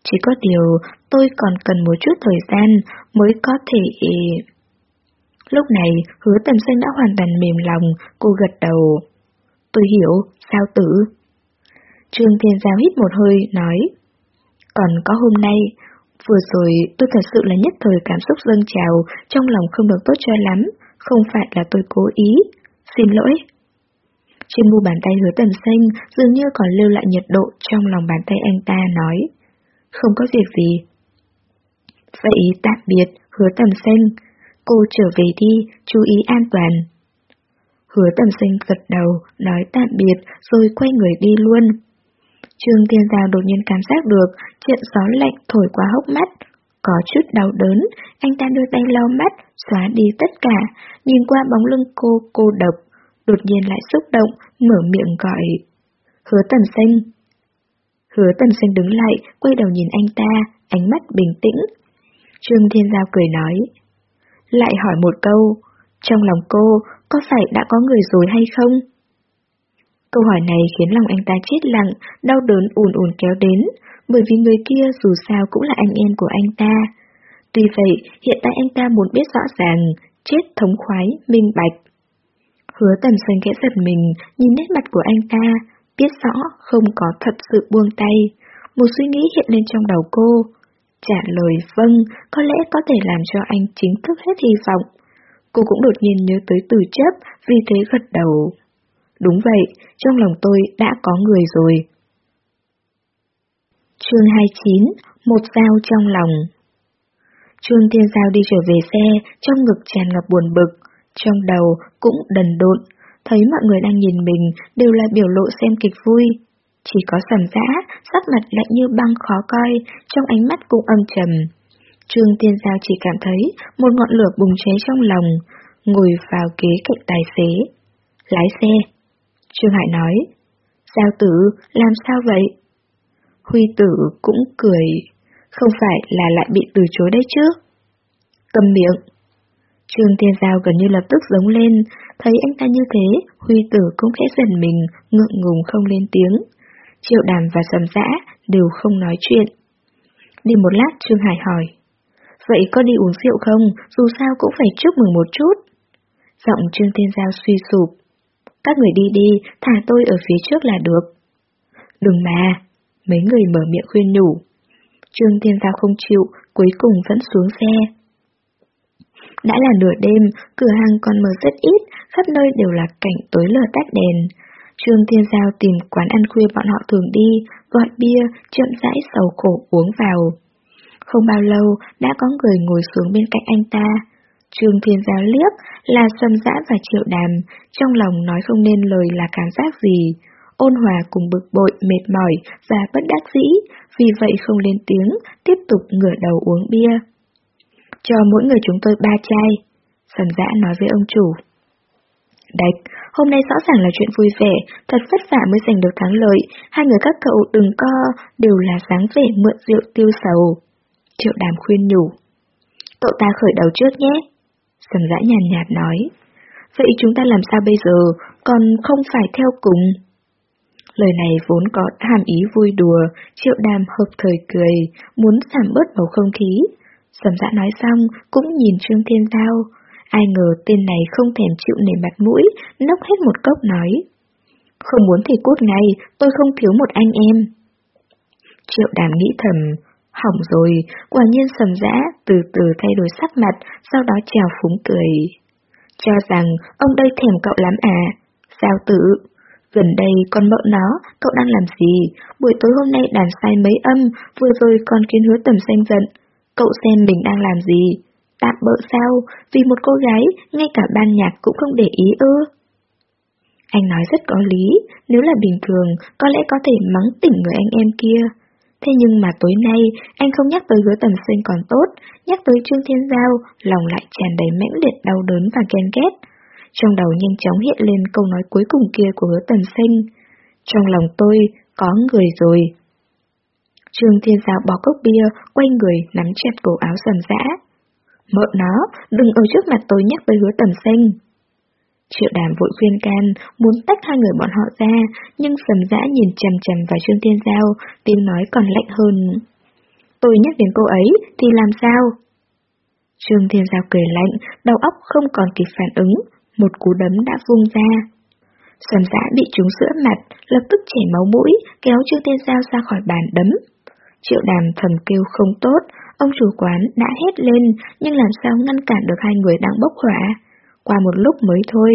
chỉ có điều tôi còn cần một chút thời gian mới có thể... Lúc này, hứa tầm xanh đã hoàn toàn mềm lòng, cô gật đầu. Tôi hiểu, sao tử? Trương Thiên Giao hít một hơi, nói. Còn có hôm nay, vừa rồi tôi thật sự là nhất thời cảm xúc dâng trào, trong lòng không được tốt cho lắm, không phải là tôi cố ý. Xin lỗi. Trên mu bàn tay hứa tầm xanh dường như còn lưu lại nhiệt độ trong lòng bàn tay anh ta nói không có việc gì. Vậy tạm biệt, hứa tầm Xanh, cô trở về đi, chú ý an toàn. Hứa tầm Xanh gật đầu, nói tạm biệt, rồi quay người đi luôn. Trương Tiên Giao đột nhiên cảm giác được chuyện gió lạnh thổi qua hốc mắt. Có chút đau đớn, anh ta đưa tay lau mắt, xóa đi tất cả, nhìn qua bóng lưng cô cô độc. Đột nhiên lại xúc động, mở miệng gọi. Hứa tầm Xanh. Hứa tần xanh đứng lại, quay đầu nhìn anh ta, ánh mắt bình tĩnh. Trương Thiên Giao cười nói. Lại hỏi một câu, trong lòng cô, có phải đã có người rồi hay không? Câu hỏi này khiến lòng anh ta chết lặng, đau đớn ùn ùn kéo đến, bởi vì người kia dù sao cũng là anh em của anh ta. Tuy vậy, hiện tại anh ta muốn biết rõ ràng, chết thống khoái, minh bạch. Hứa tầm xanh kẽ giật mình, nhìn nét mặt của anh ta, biết rõ không có thật sự buông tay. Một suy nghĩ hiện lên trong đầu cô. Trả lời vâng, có lẽ có thể làm cho anh chính thức hết hy vọng. Cô cũng đột nhiên nhớ tới từ chấp, vì thế gật đầu. Đúng vậy, trong lòng tôi đã có người rồi. Chương 29, một dao trong lòng Trương Thiên Giao đi trở về xe, trong ngực tràn ngập buồn bực, trong đầu cũng đần độn, thấy mọi người đang nhìn mình đều là biểu lộ xem kịch vui. Chỉ có sầm giã, sắc mặt lạnh như băng khó coi, trong ánh mắt cũng âm trầm. Trương Tiên Giao chỉ cảm thấy một ngọn lửa bùng cháy trong lòng, ngồi vào ghế cạnh tài xế. Lái xe. Trương Hải nói. Giao tử, làm sao vậy? Huy tử cũng cười. Không phải là lại bị từ chối đấy chứ? Cầm miệng. Trương Tiên Giao gần như lập tức giống lên, thấy anh ta như thế, Huy Tử cũng khẽ dần mình, ngượng ngùng không lên tiếng. Triệu đàm và sầm dã đều không nói chuyện. Đi một lát Trương Hải hỏi. Vậy có đi uống rượu không? Dù sao cũng phải chúc mừng một chút. Giọng Trương Tiên Giao suy sụp. Các người đi đi, thả tôi ở phía trước là được. Đừng mà, mấy người mở miệng khuyên nhủ. Trương thiên Giao không chịu, cuối cùng vẫn xuống xe. Đã là nửa đêm, cửa hàng còn mở rất ít, khắp nơi đều là cảnh tối lờ tắt đèn. Trương Thiên Giao tìm quán ăn khuya bọn họ thường đi, gọi bia, chậm rãi sầu khổ uống vào. Không bao lâu, đã có người ngồi xuống bên cạnh anh ta. Trương Thiên Giao liếc là sầm dã và triệu đàm, trong lòng nói không nên lời là cảm giác gì. Ôn hòa cùng bực bội, mệt mỏi và bất đắc dĩ, vì vậy không lên tiếng, tiếp tục ngửa đầu uống bia. Cho mỗi người chúng tôi ba chai, sầm dã nói với ông chủ. Đạch, hôm nay rõ ràng là chuyện vui vẻ, thật vất vả mới giành được thắng lợi, hai người các cậu đừng co, đều là dáng vẻ mượn rượu tiêu sầu. Triệu đàm khuyên nhủ. Cậu ta khởi đầu trước nhé. Sầm dã nhàn nhạt nói. Vậy chúng ta làm sao bây giờ, còn không phải theo cùng? Lời này vốn có hàm ý vui đùa, triệu đàm hợp thời cười, muốn giảm bớt bầu không khí. Sầm dã nói xong, cũng nhìn Trương Thiên Giao. Ai ngờ tên này không thèm chịu nể mặt mũi, nốc hết một cốc nói. Không muốn thì cút ngay, tôi không thiếu một anh em. Triệu đàm nghĩ thầm, hỏng rồi, quả nhiên sầm dã, từ từ thay đổi sắc mặt, sau đó trèo phúng cười. Cho rằng ông đây thèm cậu lắm à, sao tự? Gần đây con mợ nó, cậu đang làm gì? Buổi tối hôm nay đàn sai mấy âm, vừa rồi con kiến hứa tầm xanh giận. Cậu xem mình đang làm gì? Tạm bỡ sao? Vì một cô gái, ngay cả ban nhạc cũng không để ý ư? Anh nói rất có lý, nếu là bình thường, có lẽ có thể mắng tỉnh người anh em kia. Thế nhưng mà tối nay, anh không nhắc tới hứa tầm sinh còn tốt, nhắc tới Trương Thiên Giao, lòng lại tràn đầy mãnh liệt đau đớn và ghen ghét. Trong đầu nhanh chóng hiện lên câu nói cuối cùng kia của hứa tầm sinh. Trong lòng tôi, có người rồi. Trương Thiên Giao bỏ cốc bia, quay người, nắm chặt cổ áo sầm dã. Mợ nó, đừng ở trước mặt tôi nhắc tới hứa tầm sinh. Triệu đàm vội khuyên can, muốn tách hai người bọn họ ra, nhưng sầm dã nhìn chầm chầm vào Trương Thiên Giao, tiếng nói còn lạnh hơn. Tôi nhắc đến cô ấy, thì làm sao? Trương Thiên Giao cười lạnh, đầu óc không còn kịp phản ứng, một cú đấm đã vung ra. Sầm dã bị trúng sữa mặt, lập tức chảy máu mũi, kéo Trương Thiên Giao ra khỏi bàn đấm. Triệu đàm thầm kêu không tốt, ông chủ quán đã hét lên, nhưng làm sao ngăn cản được hai người đang bốc hỏa qua một lúc mới thôi.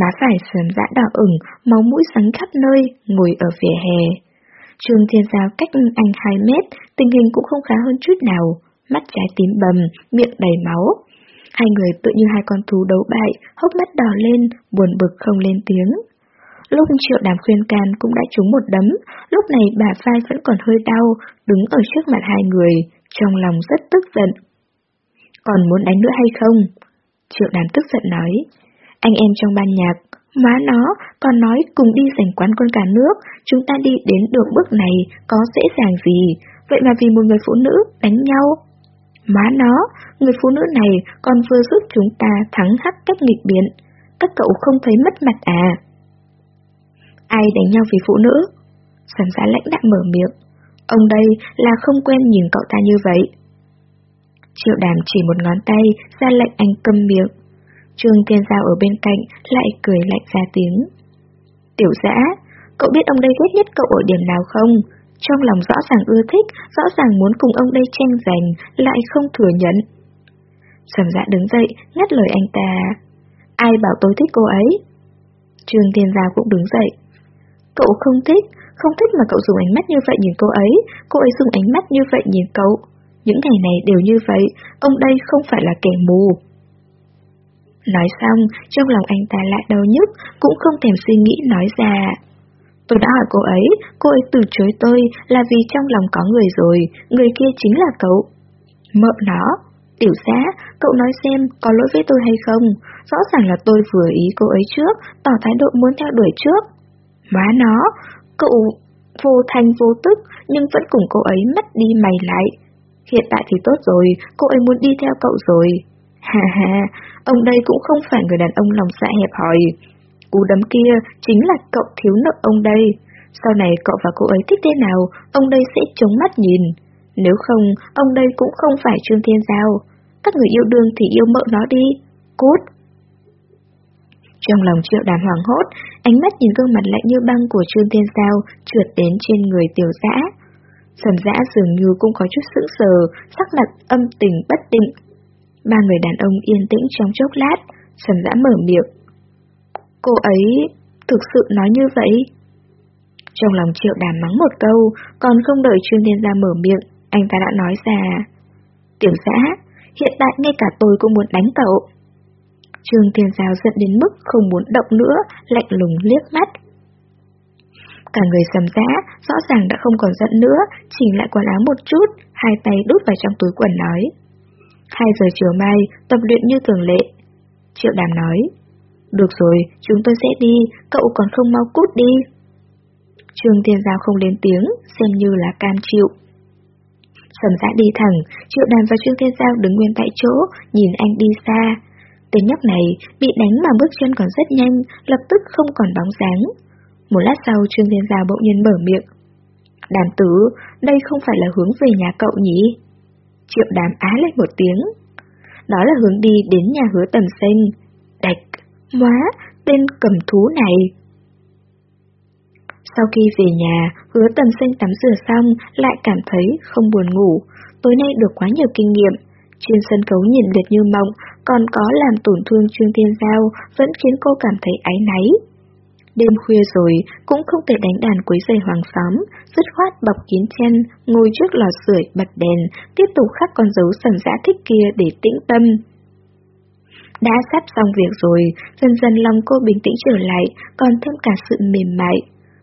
Má phải sườn dã đỏ ửng, máu mũi sắn khắp nơi, ngồi ở vỉa hè. Trương Thiên Giao cách anh 2 mét, tình hình cũng không khá hơn chút nào, mắt trái tím bầm, miệng đầy máu. Hai người tự như hai con thú đấu bại, hốc mắt đỏ lên, buồn bực không lên tiếng. Lúc triệu đàm khuyên can cũng đã trúng một đấm, lúc này bà vai vẫn còn hơi đau, đứng ở trước mặt hai người, trong lòng rất tức giận. Còn muốn đánh nữa hay không? Triệu đàn tức giận nói, anh em trong ban nhạc, má nó, còn nói cùng đi giành quán quân cả nước, chúng ta đi đến được bước này có dễ dàng gì, vậy mà vì một người phụ nữ đánh nhau. Má nó, người phụ nữ này còn vừa giúp chúng ta thắng hắc cách nghịch biến, các cậu không thấy mất mặt à? Ai đánh nhau vì phụ nữ? Sản giá lãnh đạm mở miệng. Ông đây là không quen nhìn cậu ta như vậy. Triệu đàm chỉ một ngón tay, ra lệnh anh câm miệng. Trương Thiên Giao ở bên cạnh, lại cười lạnh ra tiếng. Tiểu dã, cậu biết ông đây ghét nhất cậu ở điểm nào không? Trong lòng rõ ràng ưa thích, rõ ràng muốn cùng ông đây tranh giành, lại không thừa nhận. Sầm dạ đứng dậy, ngắt lời anh ta. Ai bảo tôi thích cô ấy? Trương Thiên Giao cũng đứng dậy. Cậu không thích, không thích mà cậu dùng ánh mắt như vậy nhìn cô ấy, cô ấy dùng ánh mắt như vậy nhìn cậu. Những ngày này đều như vậy, ông đây không phải là kẻ mù. Nói xong, trong lòng anh ta lại đau nhức, cũng không thèm suy nghĩ nói ra. Tôi đã hỏi cô ấy, cô ấy từ chối tôi là vì trong lòng có người rồi, người kia chính là cậu. Mợ nó, tiểu giá, cậu nói xem có lỗi với tôi hay không, rõ ràng là tôi vừa ý cô ấy trước, tỏ thái độ muốn theo đuổi trước. Má nó, cậu vô thành vô tức nhưng vẫn cùng cô ấy mất đi mày lại, Hiện tại thì tốt rồi, cô ấy muốn đi theo cậu rồi. Hà hà, ông đây cũng không phải người đàn ông lòng dạ hẹp hòi. Cú đấm kia chính là cậu thiếu nợ ông đây. Sau này cậu và cô ấy thích thế nào, ông đây sẽ chống mắt nhìn. Nếu không, ông đây cũng không phải Trương Thiên Giao. Các người yêu đương thì yêu mợ nó đi. Cút! Trong lòng triệu đàn hoàng hốt, ánh mắt nhìn gương mặt lạnh như băng của Trương Thiên Giao trượt đến trên người tiểu dã. Sầm dã dường như cũng có chút sững sờ, sắc mặt âm tình bất định. Ba người đàn ông yên tĩnh trong chốc lát, sầm dã mở miệng. Cô ấy thực sự nói như vậy? Trong lòng triệu đàm mắng một câu, còn không đợi trương thiên Giao mở miệng, anh ta đã nói ra. Tiểu dã, hiện tại ngay cả tôi cũng muốn đánh cậu. Trương Thiên Giao giận đến mức không muốn động nữa, lạnh lùng liếc mắt. Cả người sầm dã, rõ ràng đã không còn giận nữa, chỉnh lại quần áo một chút, hai tay đút vào trong túi quần nói. Hai giờ chiều mai, tập luyện như thường lệ. Triệu đàm nói. Được rồi, chúng tôi sẽ đi, cậu còn không mau cút đi. Trương Thiên Giao không lên tiếng, xem như là cam chịu. Sầm dã đi thẳng, Triệu Đàm và Trương Thiên Giao đứng nguyên tại chỗ, nhìn anh đi xa. Tên nhóc này bị đánh mà bước chân còn rất nhanh, lập tức không còn bóng dáng. Một lát sau Trương Thiên Giao bỗng nhiên mở miệng. Đàm tử, đây không phải là hướng về nhà cậu nhỉ? Triệu đàm á lên một tiếng. Đó là hướng đi đến nhà hứa tầm xanh. Đạch, móa, tên cầm thú này. Sau khi về nhà, hứa tầm xanh tắm rửa xong lại cảm thấy không buồn ngủ. Tối nay được quá nhiều kinh nghiệm. Trên sân khấu nhìn liệt như mộng, còn có làm tổn thương Trương Thiên Giao vẫn khiến cô cảm thấy áy náy. Đêm khuya rồi, cũng không thể đánh đàn quấy rầy hoàng xóm, dứt khoát bọc kín chân, ngồi trước lò sưởi bật đèn, tiếp tục khắc con dấu sần dã thích kia để tĩnh tâm. Đã sắp xong việc rồi, dần dần lòng cô bình tĩnh trở lại, còn thêm cả sự mềm mại.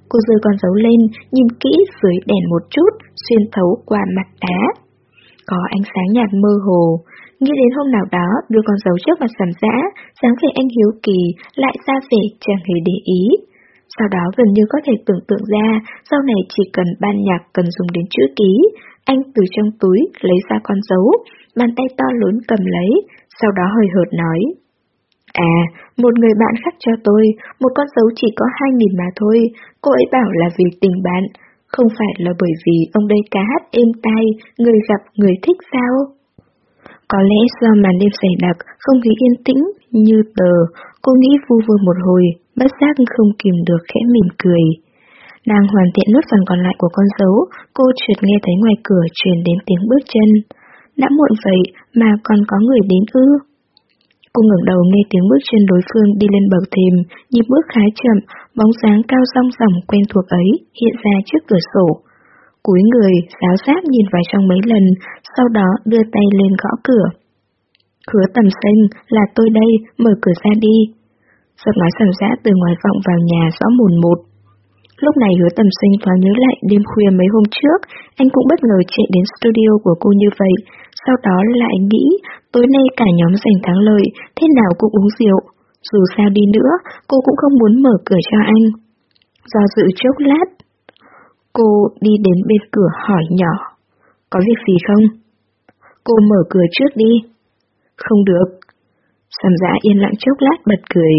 Cô rơi con dấu lên, nhìn kỹ dưới đèn một chút, xuyên thấu qua mặt đá. Có ánh sáng nhạt mơ hồ, Nghĩ đến hôm nào đó đưa con dấu trước mặt sầm dã, dáng vẻ anh hiếu kỳ, lại ra vẻ chẳng hề để ý. Sau đó gần như có thể tưởng tượng ra, sau này chỉ cần ban nhạc cần dùng đến chữ ký, anh từ trong túi lấy ra con dấu, bàn tay to lớn cầm lấy, sau đó hơi hợt nói. À, một người bạn khác cho tôi, một con dấu chỉ có hai nghìn mà thôi, cô ấy bảo là vì tình bạn, không phải là bởi vì ông đây cá hát êm tai, người gặp người thích sao? Có lẽ do màn đêm dày đặc, không khí yên tĩnh, như tờ, cô nghĩ vu vơ một hồi, bất giác không kìm được khẽ mỉm cười. Đang hoàn thiện nốt phần còn lại của con dấu, cô chợt nghe thấy ngoài cửa truyền đến tiếng bước chân. Đã muộn vậy mà còn có người đến ư? Cô ngẩng đầu nghe tiếng bước chân đối phương đi lên bậc thềm, nhịp bước khá chậm, bóng dáng cao song sòng quen thuộc ấy hiện ra trước cửa sổ cúi người, giáo sát nhìn vào trong mấy lần, sau đó đưa tay lên gõ cửa. Hứa tầm xanh, là tôi đây, mở cửa ra đi. Giọng nói sầm giã từ ngoài vọng vào nhà rõ mồn một. Lúc này hứa tầm sinh thoáng nhớ lại đêm khuya mấy hôm trước, anh cũng bất ngờ chạy đến studio của cô như vậy, sau đó lại nghĩ tối nay cả nhóm giành thắng lợi, thế nào cũng uống rượu. Dù sao đi nữa, cô cũng không muốn mở cửa cho anh. Do dự chốc lát, Cô đi đến bên cửa hỏi nhỏ. Có việc gì không? Cô mở cửa trước đi. Không được. Sầm giã yên lặng chốc lát bật cười.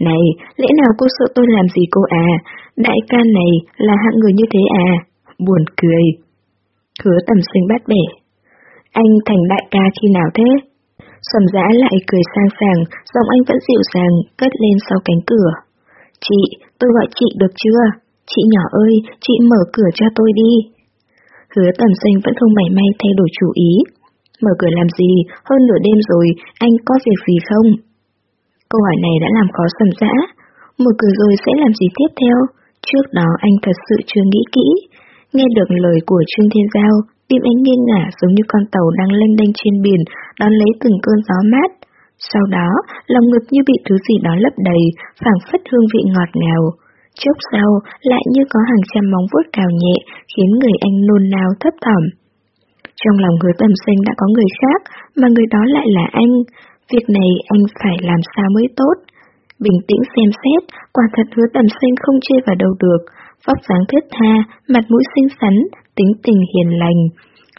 Này, lẽ nào cô sợ tôi làm gì cô à? Đại ca này là hạng người như thế à? Buồn cười. Hứa tầm sinh bắt bể. Anh thành đại ca khi nào thế? Sầm dã lại cười sang sàng, giọng anh vẫn dịu dàng, cất lên sau cánh cửa. Chị, tôi gọi chị được chưa? Chị nhỏ ơi, chị mở cửa cho tôi đi. Hứa tầm xanh vẫn không mảy may thay đổi chủ ý. Mở cửa làm gì, hơn nửa đêm rồi, anh có việc gì không? Câu hỏi này đã làm khó sầm dã. Mở cửa rồi sẽ làm gì tiếp theo? Trước đó anh thật sự chưa nghĩ kỹ. Nghe được lời của Trương Thiên Giao, tim anh nghiêng ngả giống như con tàu đang lênh đênh trên biển, đón lấy từng cơn gió mát. Sau đó, lòng ngực như bị thứ gì đó lấp đầy, phảng phất hương vị ngọt ngào. Chốc sau, lại như có hàng trăm móng vuốt cào nhẹ, khiến người anh nôn nao thấp thỏm. Trong lòng hứa tầm sinh đã có người khác, mà người đó lại là anh. Việc này anh phải làm sao mới tốt. Bình tĩnh xem xét, quả thật hứa tầm sinh không chê vào đâu được. Vóc dáng thướt tha, mặt mũi xinh xắn, tính tình hiền lành.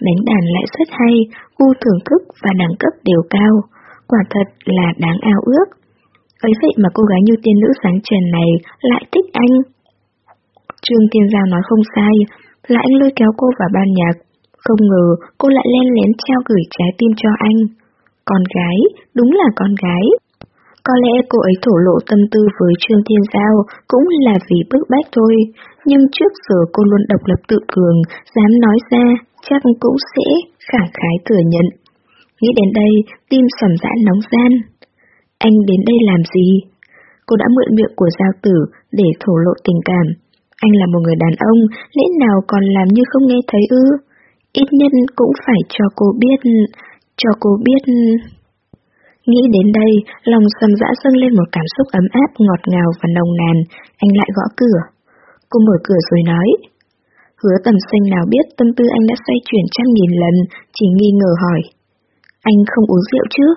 Đánh đàn lại rất hay, gu thưởng thức và đẳng cấp đều cao. Quả thật là đáng ao ước. Ấy vậy mà cô gái như tiên nữ sáng trần này lại thích anh. Trương Thiên Giao nói không sai, là anh lôi kéo cô vào ban nhạc. Không ngờ cô lại len lén trao gửi trái tim cho anh. Con gái, đúng là con gái. Có lẽ cô ấy thổ lộ tâm tư với Trương Thiên Giao cũng là vì bức bách thôi, nhưng trước giờ cô luôn độc lập tự cường, dám nói ra, chắc cũng sẽ khẳng khái thừa nhận. Nghĩ đến đây, tim sầm dã nóng gian. Anh đến đây làm gì? Cô đã mượn miệng của Giao Tử để thổ lộ tình cảm. Anh là một người đàn ông, lẽ nào còn làm như không nghe thấy ư? Ít nhất cũng phải cho cô biết, cho cô biết... Nghĩ đến đây, lòng sầm dã dâng lên một cảm xúc ấm áp, ngọt ngào và nồng nàn, anh lại gõ cửa. Cô mở cửa rồi nói. Hứa tầm xanh nào biết tâm tư anh đã xoay chuyển trăm nghìn lần, chỉ nghi ngờ hỏi. Anh không uống rượu chứ?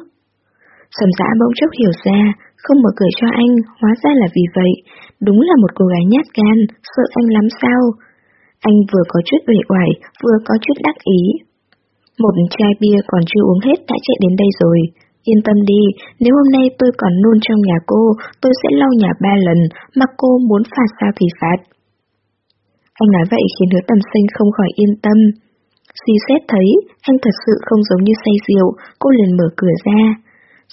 Sầm dã bỗng chốc hiểu ra, không mở cửa cho anh, hóa ra là vì vậy. Đúng là một cô gái nhát gan, sợ anh lắm sao? Anh vừa có chút uể oải, vừa có chút đắc ý. Một chai bia còn chưa uống hết đã chạy đến đây rồi. Yên tâm đi, nếu hôm nay tôi còn nôn trong nhà cô, tôi sẽ lau nhà ba lần, mà cô muốn phạt sao thì phạt. Anh nói vậy khiến hứa tầm sinh không khỏi yên tâm. Suy xét thấy, anh thật sự không giống như say rượu, cô liền mở cửa ra.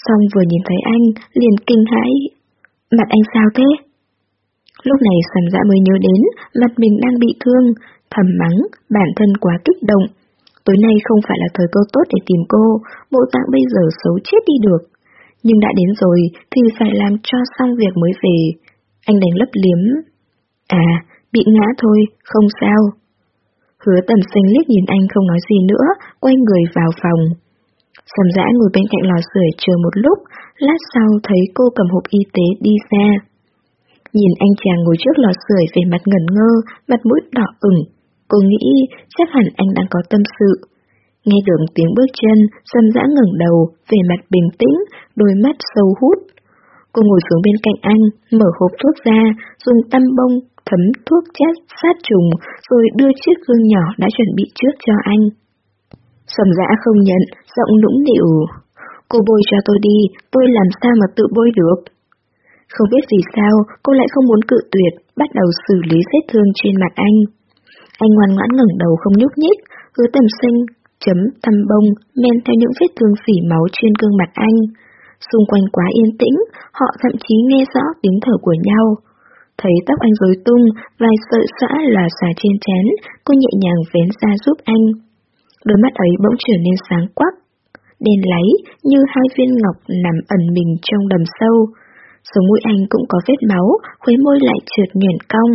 Xong vừa nhìn thấy anh, liền kinh hãi. Mặt anh sao thế? Lúc này sầm dạ mới nhớ đến, mặt mình đang bị thương, thầm mắng, bản thân quá kích động. Tối nay không phải là thời cơ tốt để tìm cô, bộ dạng bây giờ xấu chết đi được. Nhưng đã đến rồi thì phải làm cho xong việc mới về. Anh đánh lấp liếm. À, bị ngã thôi, không sao. Hứa tầm xanh liếc nhìn anh không nói gì nữa, quay người vào phòng. Sầm dã ngồi bên cạnh lò sưởi chờ một lúc, lát sau thấy cô cầm hộp y tế đi ra. Nhìn anh chàng ngồi trước lò sưởi về mặt ngẩn ngơ, mặt mũi đỏ ửng. Cô nghĩ chắc hẳn anh đang có tâm sự. Nghe được tiếng bước chân, sầm dã ngẩng đầu, về mặt bình tĩnh, đôi mắt sâu hút. Cô ngồi xuống bên cạnh anh, mở hộp thuốc ra, dùng tăm bông thấm thuốc chết sát trùng, rồi đưa chiếc gương nhỏ đã chuẩn bị trước cho anh. Sầm dã không nhận, giọng nũng nịu. Cô bôi cho tôi đi, tôi làm sao mà tự bôi được? Không biết vì sao, cô lại không muốn cự tuyệt, bắt đầu xử lý vết thương trên mặt anh. Anh ngoan ngoãn ngẩng đầu không nhúc nhích, hứa tầm sinh, chấm, thăm bông, men theo những vết thương phỉ máu trên gương mặt anh. Xung quanh quá yên tĩnh, họ thậm chí nghe rõ tiếng thở của nhau. Thấy tóc anh rối tung, vài sợi xã là xà trên chén, cô nhẹ nhàng vén ra giúp anh. Đôi mắt ấy bỗng trở nên sáng quắc, đen láy như hai viên ngọc nằm ẩn mình trong đầm sâu. Sống mũi anh cũng có vết máu, khuấy môi lại trượt nhuyễn cong.